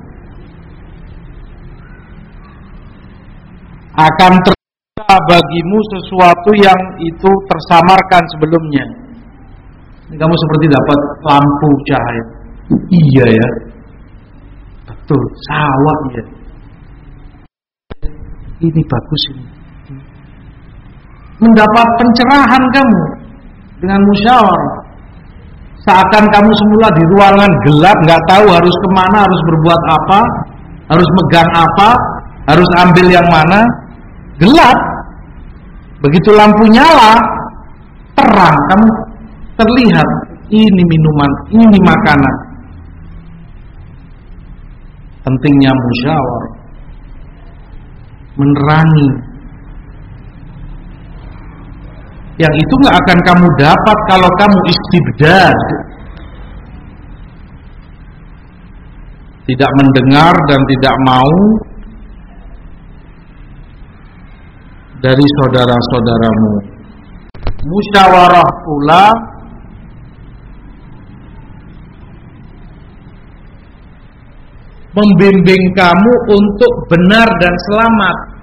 akan terbuka bagimu sesuatu yang itu tersamarkan sebelumnya. Kamu seperti dapat lampu cahaya. Iya ya. Betul, sawah ya. Ini bagus ini. Mendapat pencerahan kamu dengan musyawarah. Seakan kamu semula di ruangan gelap, nggak tahu harus ke mana, harus berbuat apa, harus megang apa, harus ambil yang mana, gelap. Begitu lampu nyala, terang, kamu terlihat ini minuman, ini makanan. Pentingnya musyawarah menerangi yang itu nggak akan kamu dapat kalau kamu istibdad. Tidak mendengar dan tidak mau dari saudara-saudaramu. Musyawarah pula membimbing kamu untuk benar dan selamat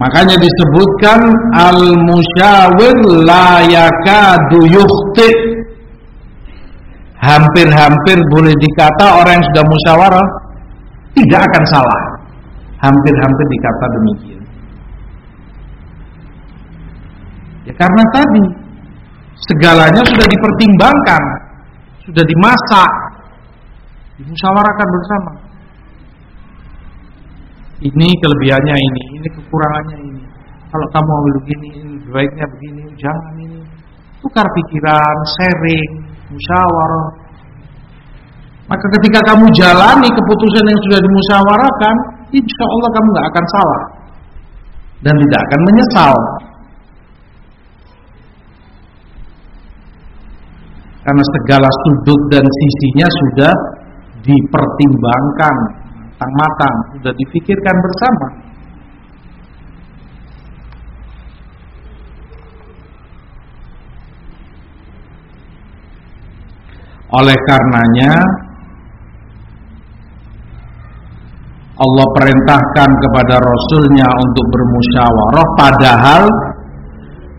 Makanya disebutkan al-musyawir la yakadu yukhti. Hampir-hampir boleh dikata orang yang sudah musyawarah tidak akan salah. Hampir-hampir dikata demikian. Ya karena tadi segalanya sudah dipertimbangkan, sudah dimasak, dimusyawarahkan bersama ini kelebihannya ini, ini kekurangannya ini. Kalau kamu mau begini, ini baiknya begini, jangan ini. Tukar pikiran, sharing, musyawarah. Maka ketika kamu jalani keputusan yang sudah dimusyawarahkan, insya Allah kamu nggak akan salah dan tidak akan menyesal. Karena segala sudut dan sisinya sudah dipertimbangkan matang-matang, sudah difikirkan bersama. Oleh karenanya Allah perintahkan kepada Rasulnya untuk bermusyawarah padahal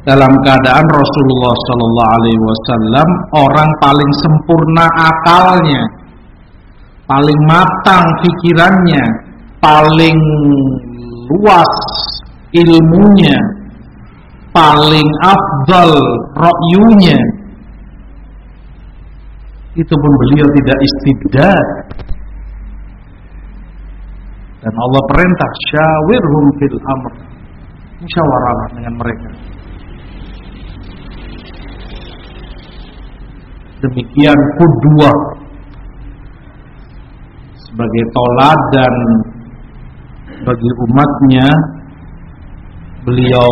dalam keadaan Rasulullah Sallallahu Alaihi Wasallam orang paling sempurna akalnya, paling matang pikirannya, paling luas ilmunya, paling afdal rokyunya. Itu pun beliau tidak istibdad. Dan Allah perintah syawirhum fil amr. Musyawarah dengan mereka. Demikian kedua sebagai toladan bagi umatnya beliau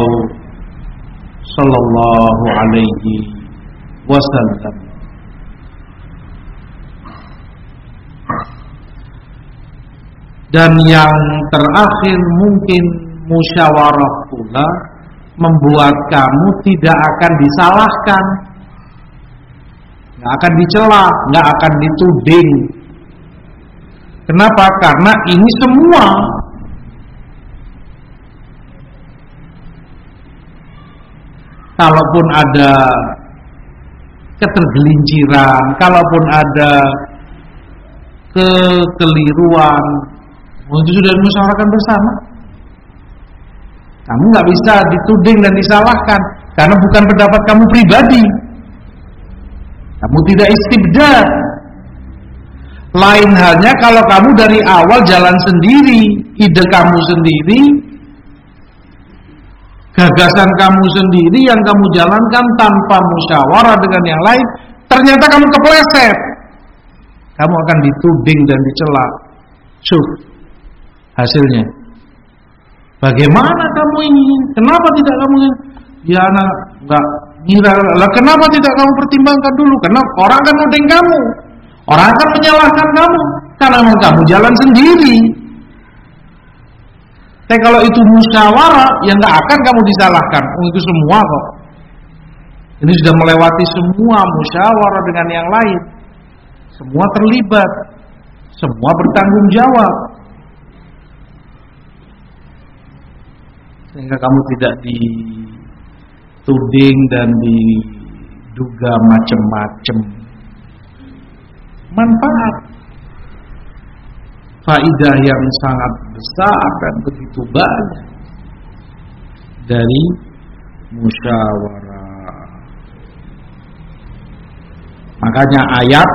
sallallahu alaihi wasallam. Dan yang terakhir mungkin musyawarah pula membuat kamu tidak akan disalahkan. Nggak akan dicela nggak akan dituding kenapa karena ini semua kalaupun ada ketergelinciran, kalaupun ada kekeliruan, oh, itu sudah dimusyawarahkan bersama. Kamu nggak bisa dituding dan disalahkan karena bukan pendapat kamu pribadi. Kamu tidak istibdad. Lain halnya kalau kamu dari awal jalan sendiri, ide kamu sendiri, gagasan kamu sendiri yang kamu jalankan tanpa musyawarah dengan yang lain, ternyata kamu kepleset. Kamu akan dituding dan dicela. Cuk. Hasilnya. Bagaimana kamu ini? Kenapa tidak kamu Ya anak enggak ngira kenapa tidak kamu pertimbangkan dulu? Karena orang akan nuding kamu. Orang akan menyalahkan kamu karena kamu jalan sendiri. Tapi kalau itu musyawarah, ya nggak akan kamu disalahkan. Oh, itu semua kok. Ini sudah melewati semua musyawarah dengan yang lain. Semua terlibat. Semua bertanggung jawab. Sehingga kamu tidak dituding dan diduga macam-macam. Manfaat faidah yang sangat besar dan begitu banyak dari musyawarah. Makanya ayat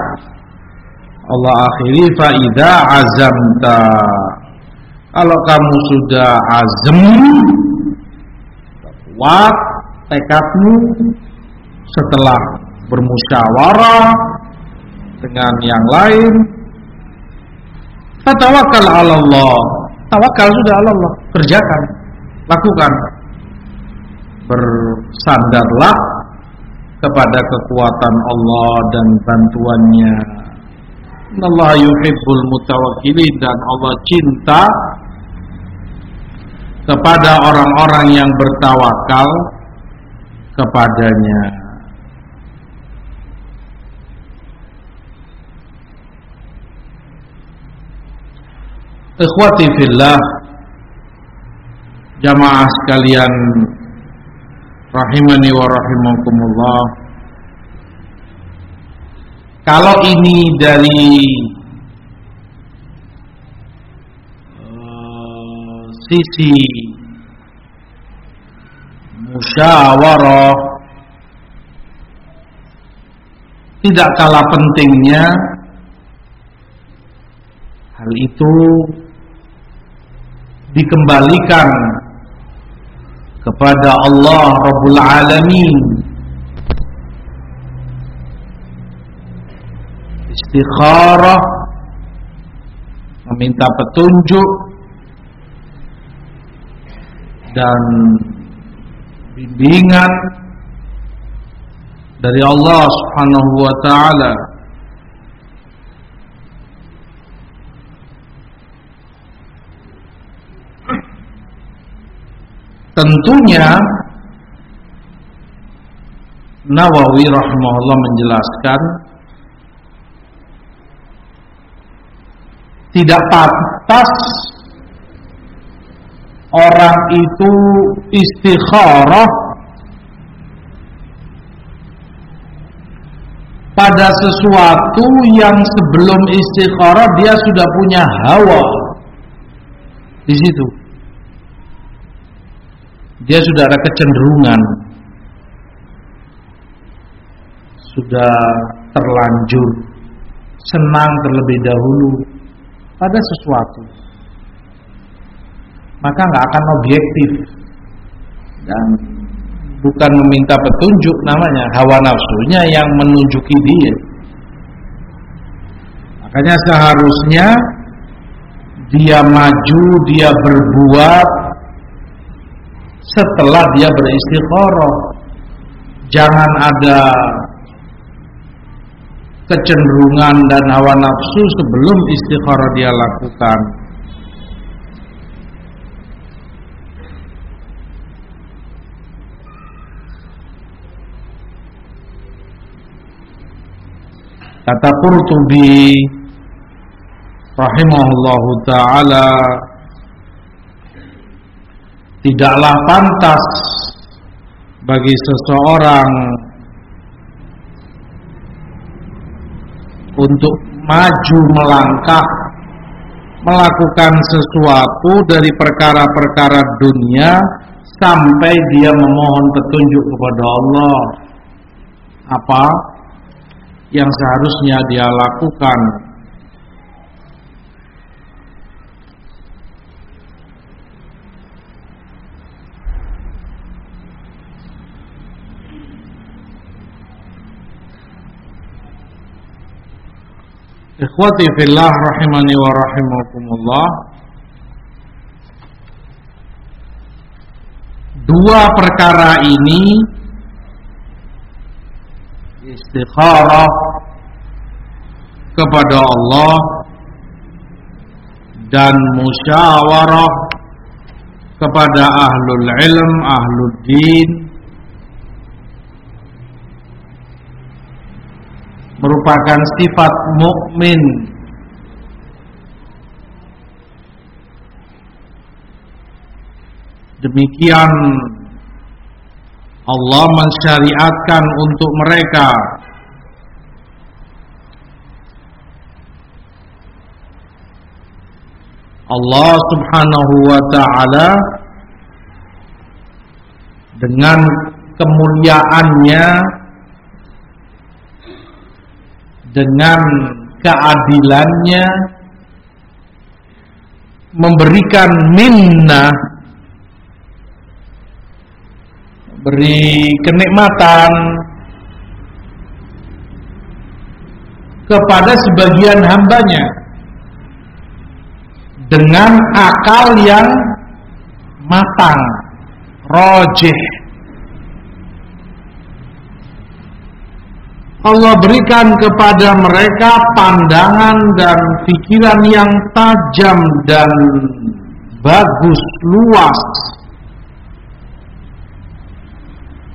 Allah akhiri faida azamta. Kalau kamu sudah azam, kuat tekadmu setelah bermusyawarah dengan yang lain Tawakal Allah. Tawakal sudah Allah. Kerjakan. Lakukan. Bersandarlah kepada kekuatan Allah dan bantuannya. Allah yuhibbul mutawakkilin dan Allah cinta kepada orang-orang yang bertawakal kepadanya. Ikhwati fillah Jamaah sekalian Rahimani wa rahimakumullah. Kalau ini dari uh, Sisi Musyawarah Tidak kalah pentingnya Hal itu dikembalikan kepada Allah Rabbul Alamin. Istikharah meminta petunjuk dan bimbingan dari Allah Subhanahu wa taala Tentunya Nawawi rahimahullah menjelaskan tidak pantas orang itu istikharah pada sesuatu yang sebelum istikharah dia sudah punya hawa di situ dia sudah ada kecenderungan. Sudah terlanjur senang terlebih dahulu pada sesuatu. Maka nggak akan objektif. Dan bukan meminta petunjuk namanya hawa nafsunya yang menunjuki dia. Makanya seharusnya dia maju dia berbuat setelah dia beristikharah. Jangan ada kecenderungan dan hawa nafsu sebelum istikharah dia lakukan. Kata Qurtubi rahimahullahu taala tidaklah pantas bagi seseorang untuk maju melangkah melakukan sesuatu dari perkara-perkara dunia sampai dia memohon petunjuk kepada Allah. Apa yang seharusnya dia lakukan Ikhwati fillah rahimani wa rahimakumullah. Dua perkara ini istikharah kepada Allah dan musyawarah kepada ahlul ilm, ahlul din merupakan sifat mukmin. Demikian Allah mensyariatkan untuk mereka. Allah Subhanahu wa taala dengan kemuliaannya dengan keadilannya memberikan minnah beri kenikmatan kepada sebagian hambanya dengan akal yang matang, rojih. Allah berikan kepada mereka pandangan dan pikiran yang tajam dan bagus, luas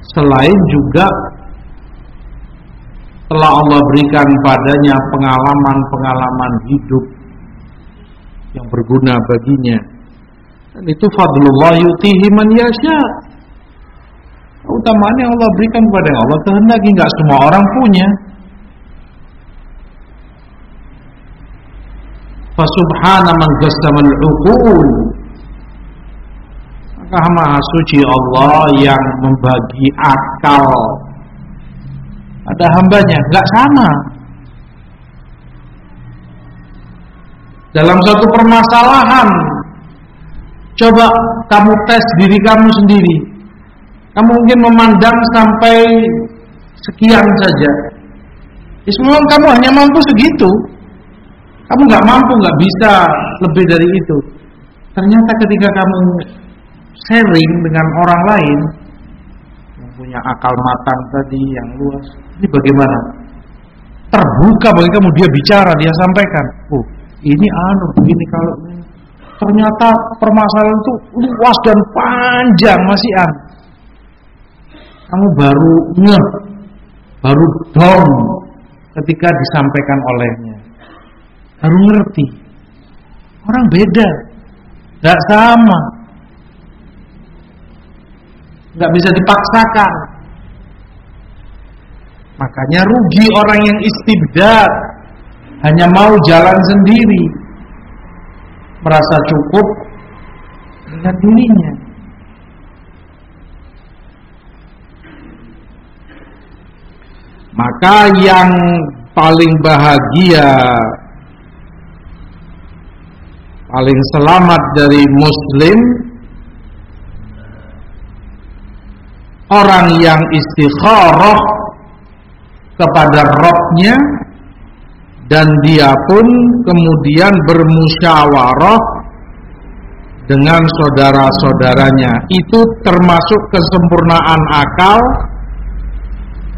Selain juga telah Allah berikan padanya pengalaman-pengalaman hidup yang berguna baginya. Dan itu fadlullah yutihi man yasha. Utamaan yang Allah berikan kepada Allah kehendaki nggak semua orang punya. Fasubhana man Apakah maha suci Allah yang membagi akal Ada hambanya? Enggak sama Dalam satu permasalahan Coba kamu tes diri kamu sendiri Kamu mungkin memandang sampai sekian saja. Ismail kamu hanya mampu segitu. Kamu nggak mampu, nggak bisa lebih dari itu. Ternyata ketika kamu sharing dengan orang lain yang punya akal matang tadi yang luas ini bagaimana? Terbuka bagi kamu dia bicara dia sampaikan oh ini anu begini kalau ini. Ternyata permasalahan itu luas dan panjang masih an kamu baru ngeh baru dong ketika disampaikan olehnya. Baru ngerti. Orang beda, nggak sama, nggak bisa dipaksakan. Makanya rugi orang yang istibdad, hanya mau jalan sendiri, merasa cukup. Dengan dirinya. Maka yang paling bahagia paling selamat dari muslim orang yang istikharah kepada Robnya dan dia pun kemudian bermusyawarah dengan saudara-saudaranya. Itu termasuk kesempurnaan akal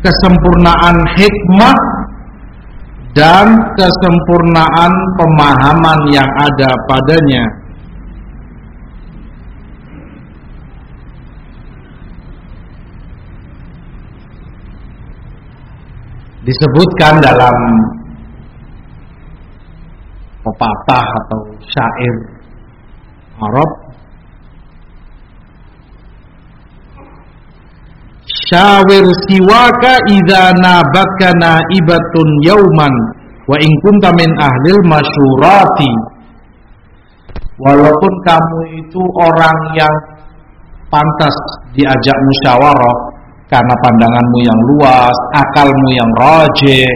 kesempurnaan hikmah dan kesempurnaan pemahaman yang ada padanya. Disebutkan dalam pepatah atau syair Arab Syawir siwaka idza nabaka naibatun yauman wa in kunta min ahlil masyurati Walaupun kamu itu orang yang pantas diajak musyawarah karena pandanganmu yang luas, akalmu yang rojeh,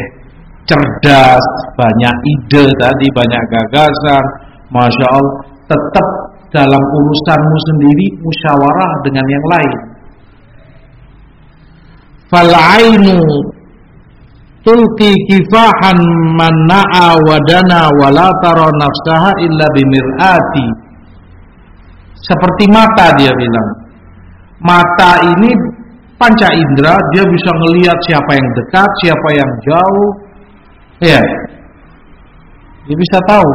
cerdas, banyak ide tadi, banyak gagasan, masya Allah, tetap dalam urusanmu sendiri musyawarah dengan yang lain. Fal'ainu tulki kifahan manna'a wadana wala tara nafsaha illa bimir'ati. Seperti mata dia bilang. Mata ini panca indera dia bisa melihat siapa yang dekat, siapa yang jauh. Ya. Dia bisa tahu.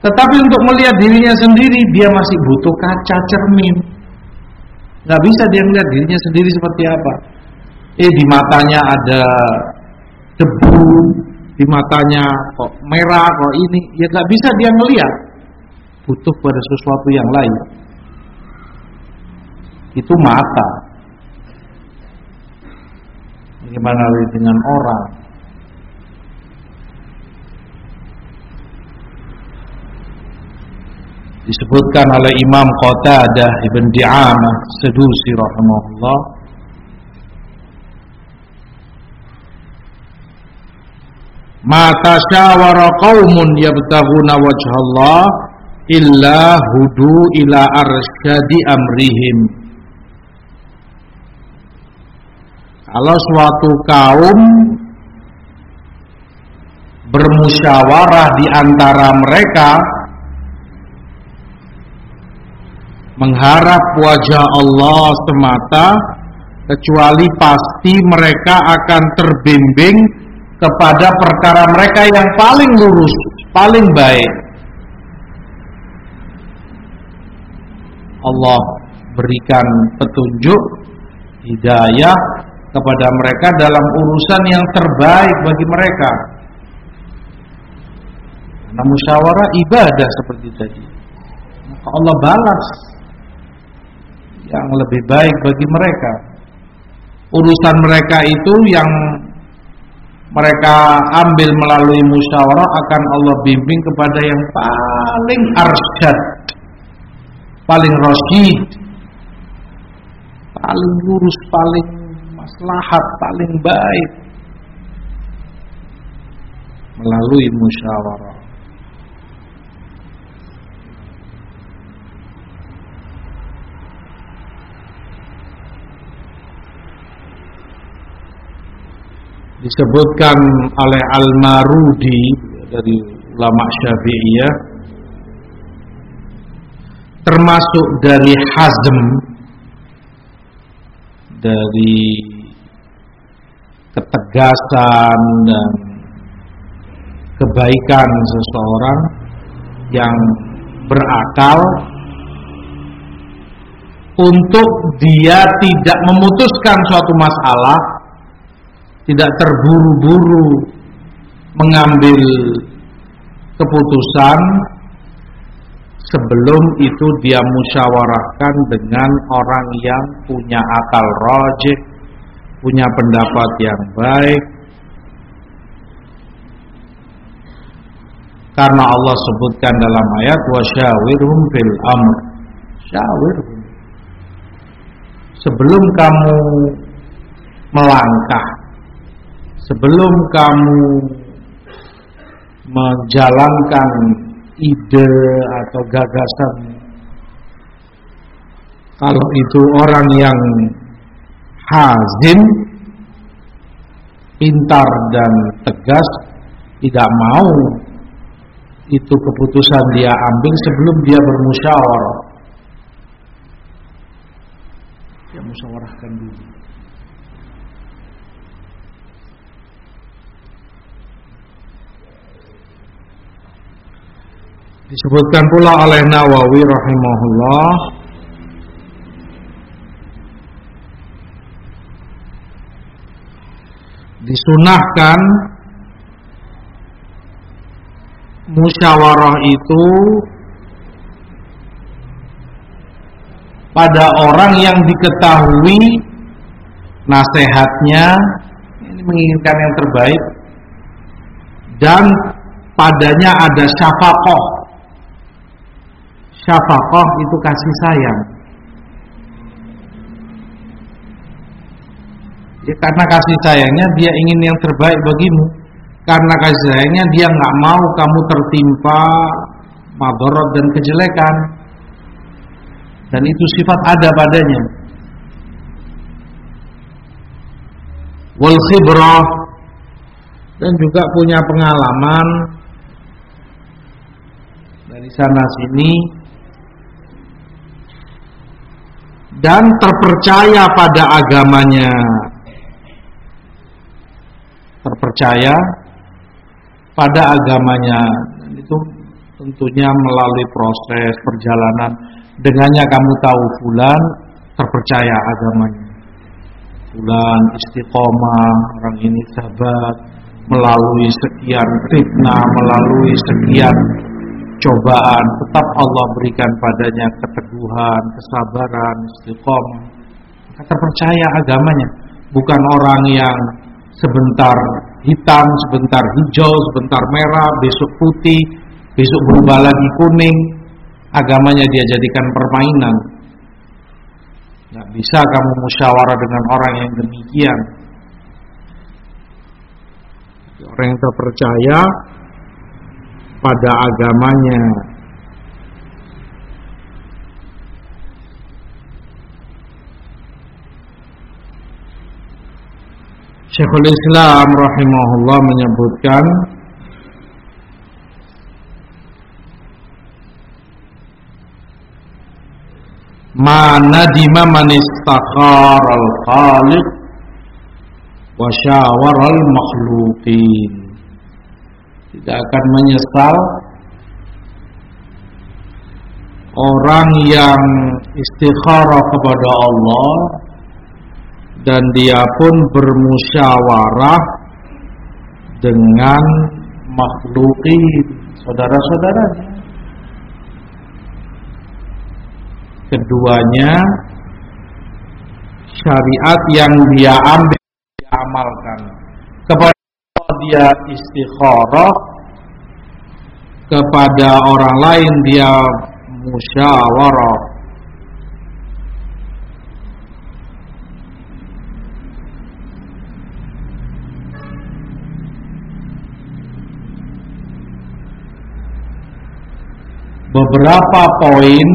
Tetapi untuk melihat dirinya sendiri dia masih butuh kaca cermin. Gak bisa dia melihat dirinya sendiri seperti apa. Eh di matanya ada debu, di matanya kok merah, kok ini, ya gak bisa dia melihat. Butuh pada sesuatu yang lain. Itu mata. Bagaimana dengan orang? Disebutkan oleh Imam Qatadah Ibn Di'amah Sedusi rahimahullah Ma tasyawara qaumun yabtaghuna wajhallah illa hudu ila arsyadi amrihim. Kalau suatu kaum bermusyawarah di antara mereka mengharap wajah Allah semata kecuali pasti mereka akan terbimbing kepada perkara mereka yang paling lurus, paling baik. Allah berikan petunjuk, hidayah kepada mereka dalam urusan yang terbaik bagi mereka. Karena musyawarah ibadah seperti tadi. Maka Allah balas yang lebih baik bagi mereka. Urusan mereka itu yang mereka ambil melalui musyawarah akan Allah bimbing kepada yang paling arsyad, paling rasyid, paling lurus, paling maslahat paling baik melalui musyawarah. Disebutkan oleh Al-Marudi dari ulama Syafi'iyah termasuk dari hazm dari ketegasan dan kebaikan seseorang yang berakal untuk dia tidak memutuskan suatu masalah tidak terburu-buru mengambil keputusan sebelum itu dia musyawarahkan dengan orang yang punya akal rojih, punya pendapat yang baik. Karena Allah sebutkan dalam ayat wasyawirhum fil amr. Syawirhum. Sebelum kamu melangkah, sebelum kamu menjalankan ide atau gagasan kalau itu orang yang hazin pintar dan tegas tidak mau itu keputusan dia ambil sebelum dia bermusyawarah. Dia musyawarahkan dulu Disebutkan pula oleh Nawawi rahimahullah disunahkan musyawarah itu pada orang yang diketahui nasihatnya ini menginginkan yang terbaik dan padanya ada syafaqah Syafaqah itu kasih sayang. Ya, karena kasih sayangnya dia ingin yang terbaik bagimu. Karena kasih sayangnya dia nggak mau kamu tertimpa madorot dan kejelekan. Dan itu sifat ada padanya. Wal dan juga punya pengalaman dari sana sini dan terpercaya pada agamanya. Terpercaya pada agamanya. Dan itu tentunya melalui proses perjalanan. Dengannya kamu tahu fulan terpercaya agamanya. Fulan istiqomah orang ini sahabat melalui sekian fitnah melalui sekian cobaan tetap Allah berikan padanya keteguhan, kesabaran, istiqomah. Terpercaya agamanya, bukan orang yang sebentar hitam, sebentar hijau, sebentar merah, besok putih, besok berubah lagi kuning. Agamanya dia jadikan permainan. Tidak bisa kamu musyawarah dengan orang yang demikian. Orang yang terpercaya pada agamanya. Syekhul Islam rahimahullah menyebutkan Mana dima man istakhar al-khaliq wa syawar al-makhluqin tidak akan menyesal orang yang istikharah kepada Allah dan dia pun bermusyawarah dengan makhluki saudara-saudaranya keduanya syariat yang dia ambil dia amalkan. kepada dia istikharah kepada orang lain dia musyawarah. Beberapa poin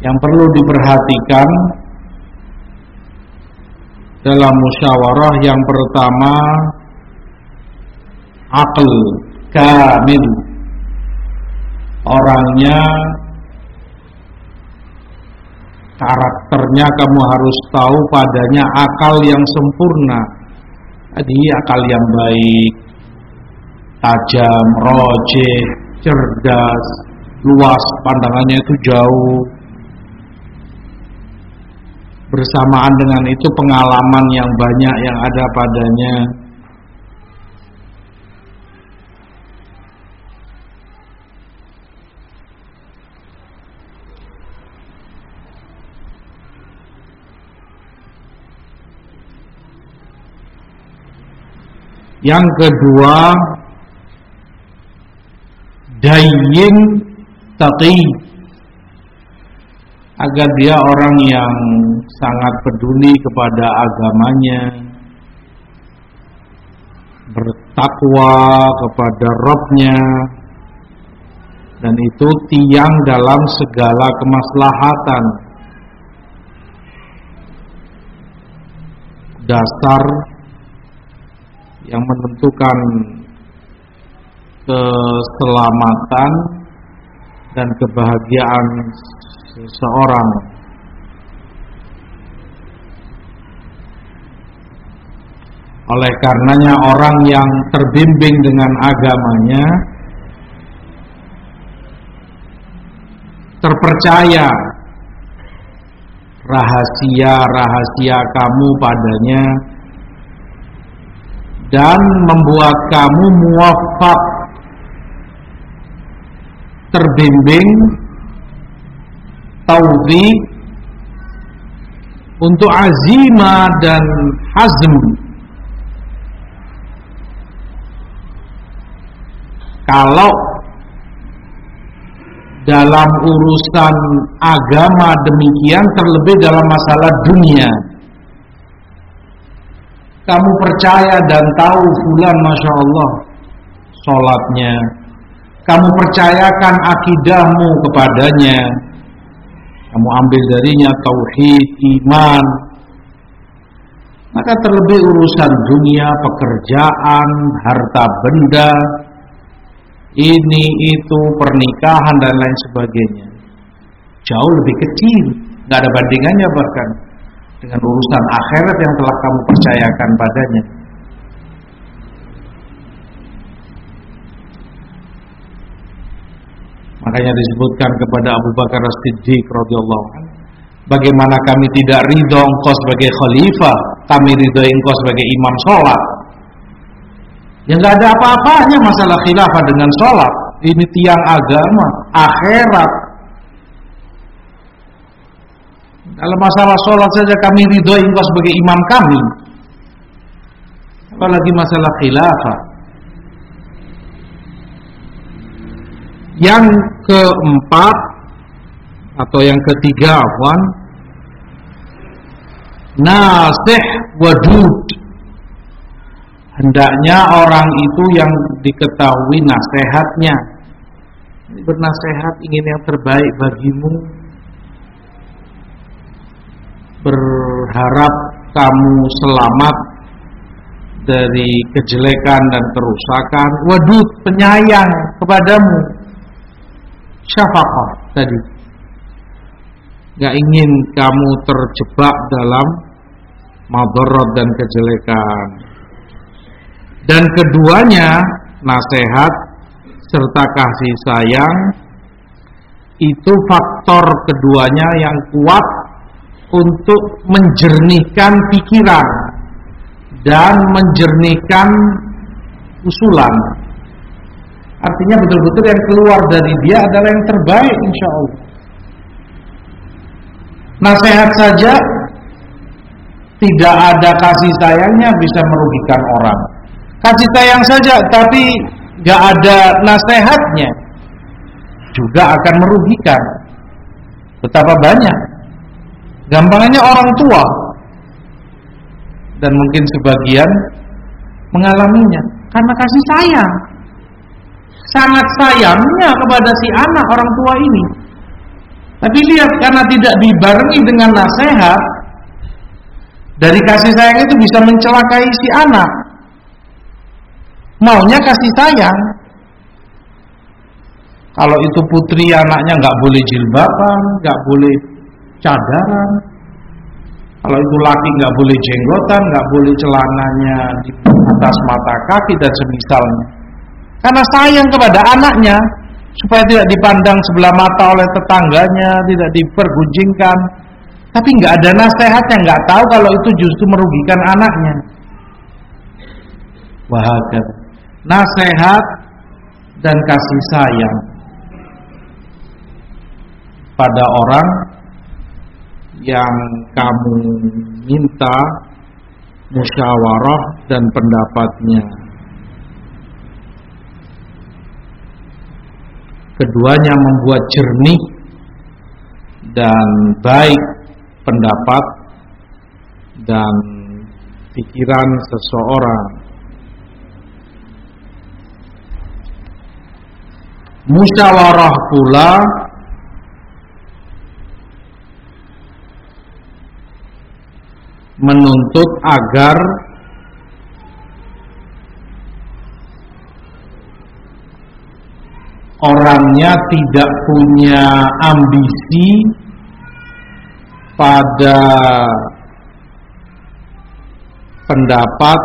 yang perlu diperhatikan dalam musyawarah yang pertama akal kamil. Orangnya karakternya kamu harus tahu padanya akal yang sempurna. Jadi akal yang baik tajam, roje, cerdas luas pandangannya itu jauh Bersamaan dengan itu pengalaman yang banyak yang ada padanya. Yang kedua Dayin tapi agar dia orang yang sangat peduli kepada agamanya bertakwa kepada Robnya dan itu tiang dalam segala kemaslahatan. Dasar yang menentukan keselamatan dan kebahagiaan seseorang oleh karenanya orang yang terbimbing dengan agamanya terpercaya rahasia-rahasia kamu padanya dan membuat kamu muafak terbimbing taufik untuk azima dan hazm. Kalau dalam urusan agama demikian terlebih dalam masalah dunia. Kamu percaya dan tahu fulan Masya Allah Sholatnya. Kamu percayakan akidahmu kepadanya Kamu ambil darinya tauhid, iman. Maka terlebih urusan dunia, pekerjaan, harta benda Ini, itu, pernikahan dan lain sebagainya. Jauh lebih kecil. Gak ada bandingannya bahkan dengan urusan akhirat yang telah kamu percayakan padanya. Makanya disebutkan kepada Abu Bakar As-Siddiq radhiyallahu Bagaimana kami tidak ridho engkau sebagai khalifah, kami ridho engkau sebagai imam sholat. Yang nggak ada apa-apanya masalah khilafah dengan sholat. Ini tiang agama, akhirat, Kalau masalah sholat saja kami ridhoi engkau sebagai imam kami. Apalagi masalah khilafah. Yang keempat atau yang ketiga afwan nasih wadud hendaknya orang itu yang diketahui nasihatnya bernasehat ingin yang terbaik bagimu berharap kamu selamat dari kejelekan dan kerusakan. Wadud penyayang kepadamu. Syafaqah tadi. Gak ingin kamu terjebak dalam madarat dan kejelekan. Dan keduanya nasihat serta kasih sayang itu faktor keduanya yang kuat untuk menjernihkan pikiran dan menjernihkan usulan. Artinya betul-betul yang keluar dari dia adalah yang terbaik insya Allah. Nasihat saja tidak ada kasih sayangnya bisa merugikan orang. Kasih sayang saja tapi gak ada nasihatnya juga akan merugikan. Betapa banyak Gampangannya orang tua dan mungkin sebagian mengalaminya karena kasih sayang. Sangat sayangnya kepada si anak orang tua ini. Tapi lihat karena tidak dibarengi dengan nasihat dari kasih sayang itu bisa mencelakai si anak. Maunya kasih sayang. Kalau itu putri anaknya nggak boleh jilbaban, nggak boleh cadaran. Kalau itu laki nggak boleh jenggotan, nggak boleh celananya di atas mata kaki dan semisalnya. Karena sayang kepada anaknya supaya tidak dipandang sebelah mata oleh tetangganya, tidak dipergunjingkan. Tapi nggak ada nasihat yang nggak tahu kalau itu justru merugikan anaknya. Wahakat. Nasihat dan kasih sayang pada orang yang kamu minta musyawarah dan pendapatnya keduanya membuat jernih dan baik pendapat dan pikiran seseorang. Musyawarah pula menuntut agar orangnya tidak punya ambisi pada pendapat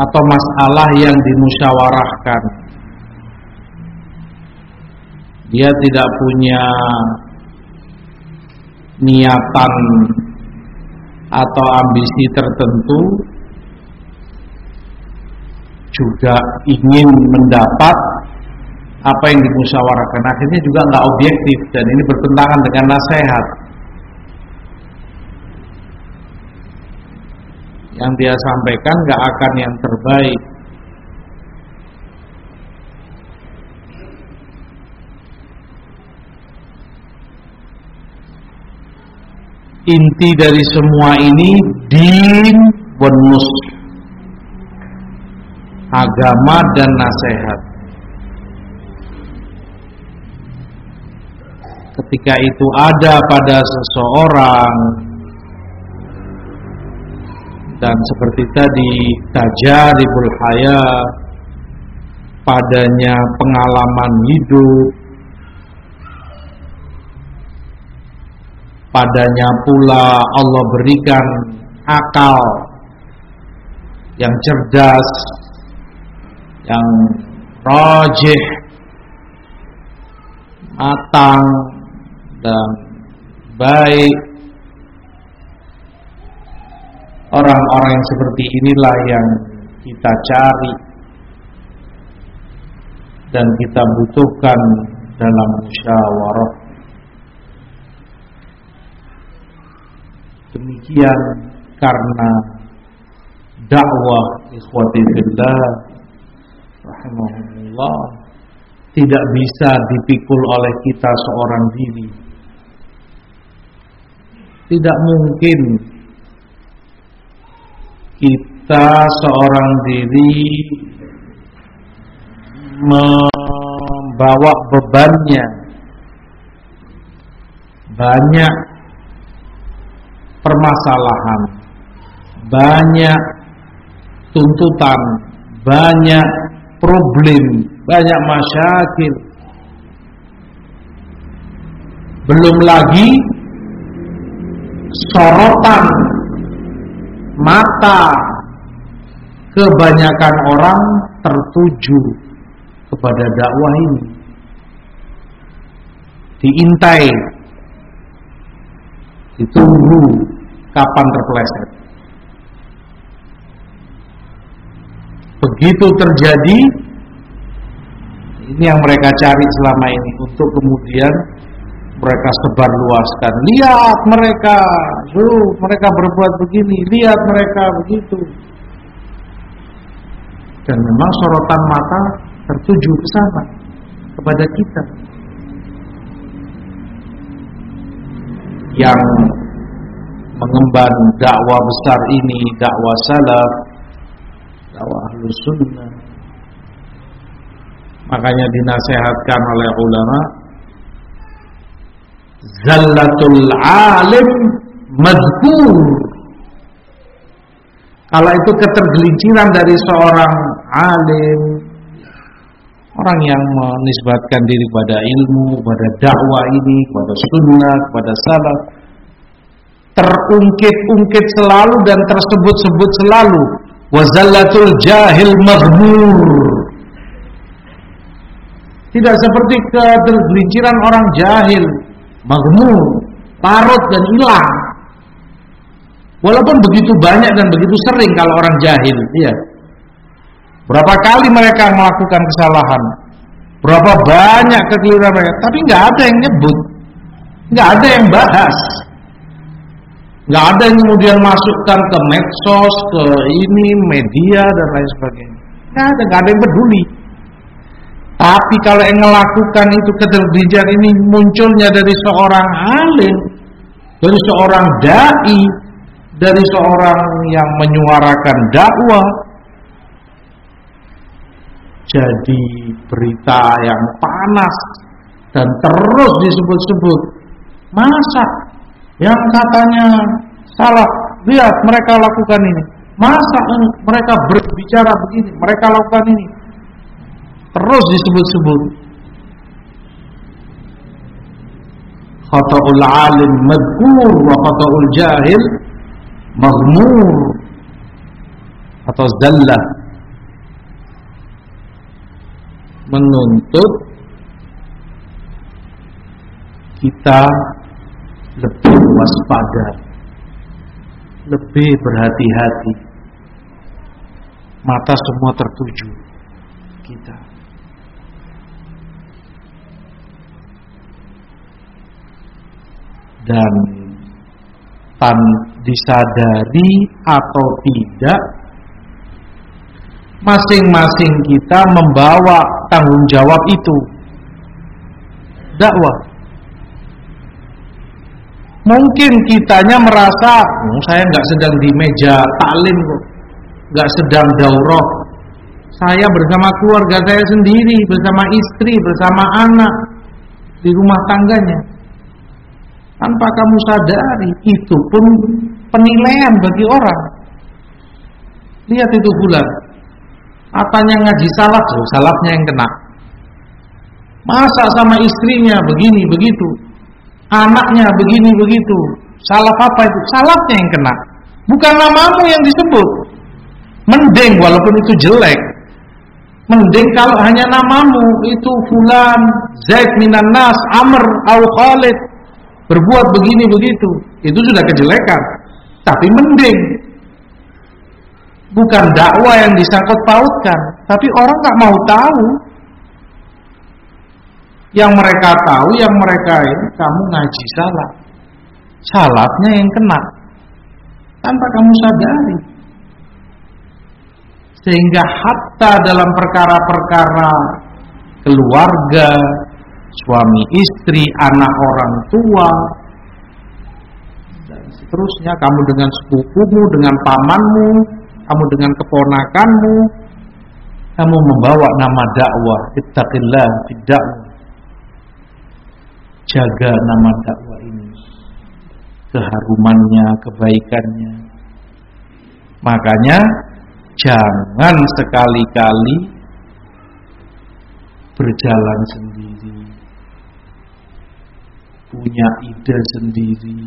atau masalah yang dimusyawarahkan. Dia tidak punya niatan atau ambisi tertentu juga ingin mendapat apa yang dimusyawarahkan. Akhirnya juga nggak objektif dan ini bertentangan dengan nasihat. Yang dia sampaikan nggak akan yang terbaik. Inti dari semua ini din bonus agama dan nasihat. Ketika itu ada pada seseorang dan seperti tadi tajaribul haya padanya pengalaman hidup padanya pula Allah berikan akal yang cerdas yang rojih matang dan baik. Orang-orang yang seperti inilah yang kita cari dan kita butuhkan dalam musyawarah. Demikian karena dakwah ikhwati fillah rahimahullah. Tidak bisa dipikul oleh kita seorang diri. Tidak mungkin kita seorang diri membawa bebannya. Banyak permasalahan banyak tuntutan banyak problem banyak masyakil. Belum lagi sorotan mata kebanyakan orang tertuju kepada dakwah ini. Diintai ditunggu kapan terpeleset begitu terjadi ini yang mereka cari selama ini untuk kemudian mereka sebar luaskan. Lihat mereka, tuh mereka berbuat begini, lihat mereka begitu. Dan memang sorotan mata tertuju ke sana kepada kita. Yang mengemban dakwah besar ini, dakwah salaf, dakwah ahlus sunnah. Makanya dinasehatkan oleh ulama zallatul alim madhkur kalau itu ketergelinciran dari seorang alim orang yang menisbatkan diri kepada ilmu kepada dakwah ini kepada sunnah kepada salaf terungkit-ungkit selalu dan tersebut-sebut selalu wazallatul jahil maghmur tidak seperti ketergelinciran orang jahil magmur, parut dan hilang. Walaupun begitu banyak dan begitu sering kalau orang jahil, iya. Berapa kali mereka melakukan kesalahan? Berapa banyak kekeliruan mereka? Tapi nggak ada yang nyebut, nggak ada yang bahas, nggak ada yang kemudian masukkan ke medsos, ke ini media dan lain sebagainya. Nggak ada, nggak ada yang peduli. Tapi kalau yang melakukan itu keterbijan ini munculnya dari seorang alim, dari seorang dai, dari seorang yang menyuarakan dakwah, jadi berita yang panas dan terus disebut-sebut. Masa yang katanya salah, lihat mereka lakukan ini. Masa mereka berbicara begini, mereka lakukan ini? Terus disebut-sebut. Khata'ul alim madkur wa khata'ul jahil maghmur. Atau zallah menuntut kita lebih waspada. Lebih berhati-hati. Mata semua tertuju kita. Dan tan disadari atau tidak masing-masing kita membawa tanggung jawab itu. Dakwah mungkin kitanya merasa oh, saya nggak sedang di meja taklim kok. Nggak sedang daurah. Saya bersama keluarga saya sendiri bersama istri bersama anak di rumah tangganya. Tanpa kamu sadari itu pun penilaian bagi orang. Lihat itu bulan apanya ngaji salaf salafnya yang kena. Masa sama istrinya begini begitu anaknya begini begitu. Salaf apa itu? Salafnya yang kena. Bukan namamu yang disebut. Mending walaupun itu jelek. Mending kalau hanya namamu itu fulan Zaid minan nas Amr al Khalid. Berbuat begini begitu, itu sudah kejelekan. Tapi mending. Bukan dakwah yang disangkut pautkan, tapi orang nggak mau tahu. Yang mereka tahu, yang mereka ini kamu ngaji salah, salahnya yang kena tanpa kamu sadari. Sehingga hatta dalam perkara-perkara keluarga, suami istri, anak orang tua, dan seterusnya. Kamu dengan sepupumu, dengan pamanmu, kamu dengan keponakanmu, kamu membawa nama dakwah. Ittaqillah tidak Jaga nama dakwah ini. Keharumannya, kebaikannya. Makanya jangan sekali-kali berjalan sendiri punya ide sendiri,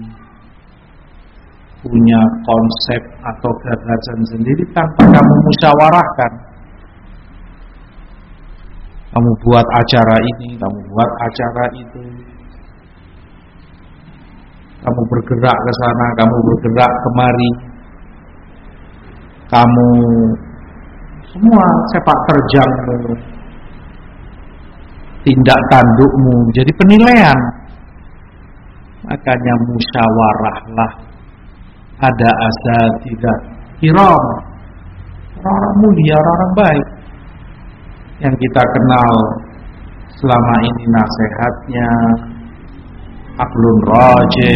punya konsep atau gagasan sendiri tanpa kamu musyawarahkan. Kamu buat acara ini, kamu buat acara itu. Kamu bergerak ke sana, kamu bergerak kemari. Kamu semua sepak terjangmu, tindak tandukmu jadi penilaian. Makanya musyawarahlah. Ada asal tidak kiram. Orang mulia orang baik. Yang kita kenal selama ini nasihatnya aklun roje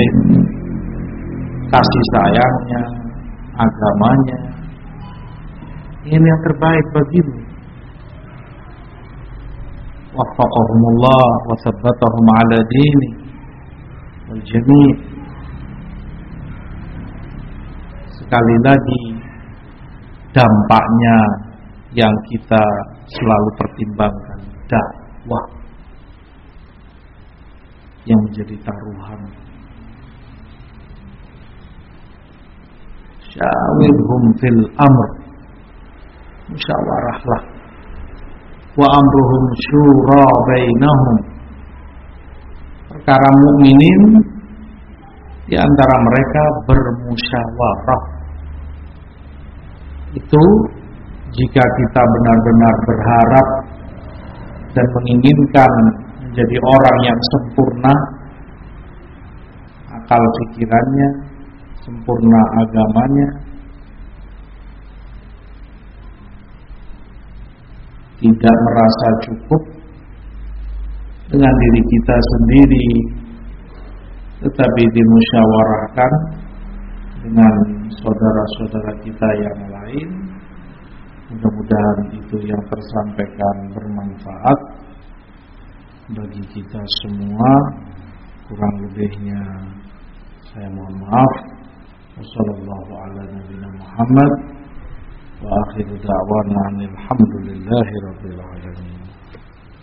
kasih sayangnya agamanya. Ini yang terbaik bagimu. Waffaqahumullah wa sabbatahum ala dini Al-Jami' Sekali lagi Dampaknya Yang kita selalu pertimbangkan Dakwah Yang menjadi taruhan. Syawirhum fil amr. Musyawarahlah. Wa amruhum syura bainahum. Perkara mukminin di antara mereka bermusyawarah. Itu jika kita benar-benar berharap dan menginginkan menjadi orang yang sempurna. Akal pikirannya, sempurna agamanya, tidak merasa cukup dengan diri kita sendiri tetapi dimusyawarahkan dengan saudara-saudara kita yang lain. Mudah-mudahan itu yang tersampaikan bermanfaat bagi kita semua kurang lebihnya saya mohon maaf. Wassalamualaikum warahmatullahi wabarakatuh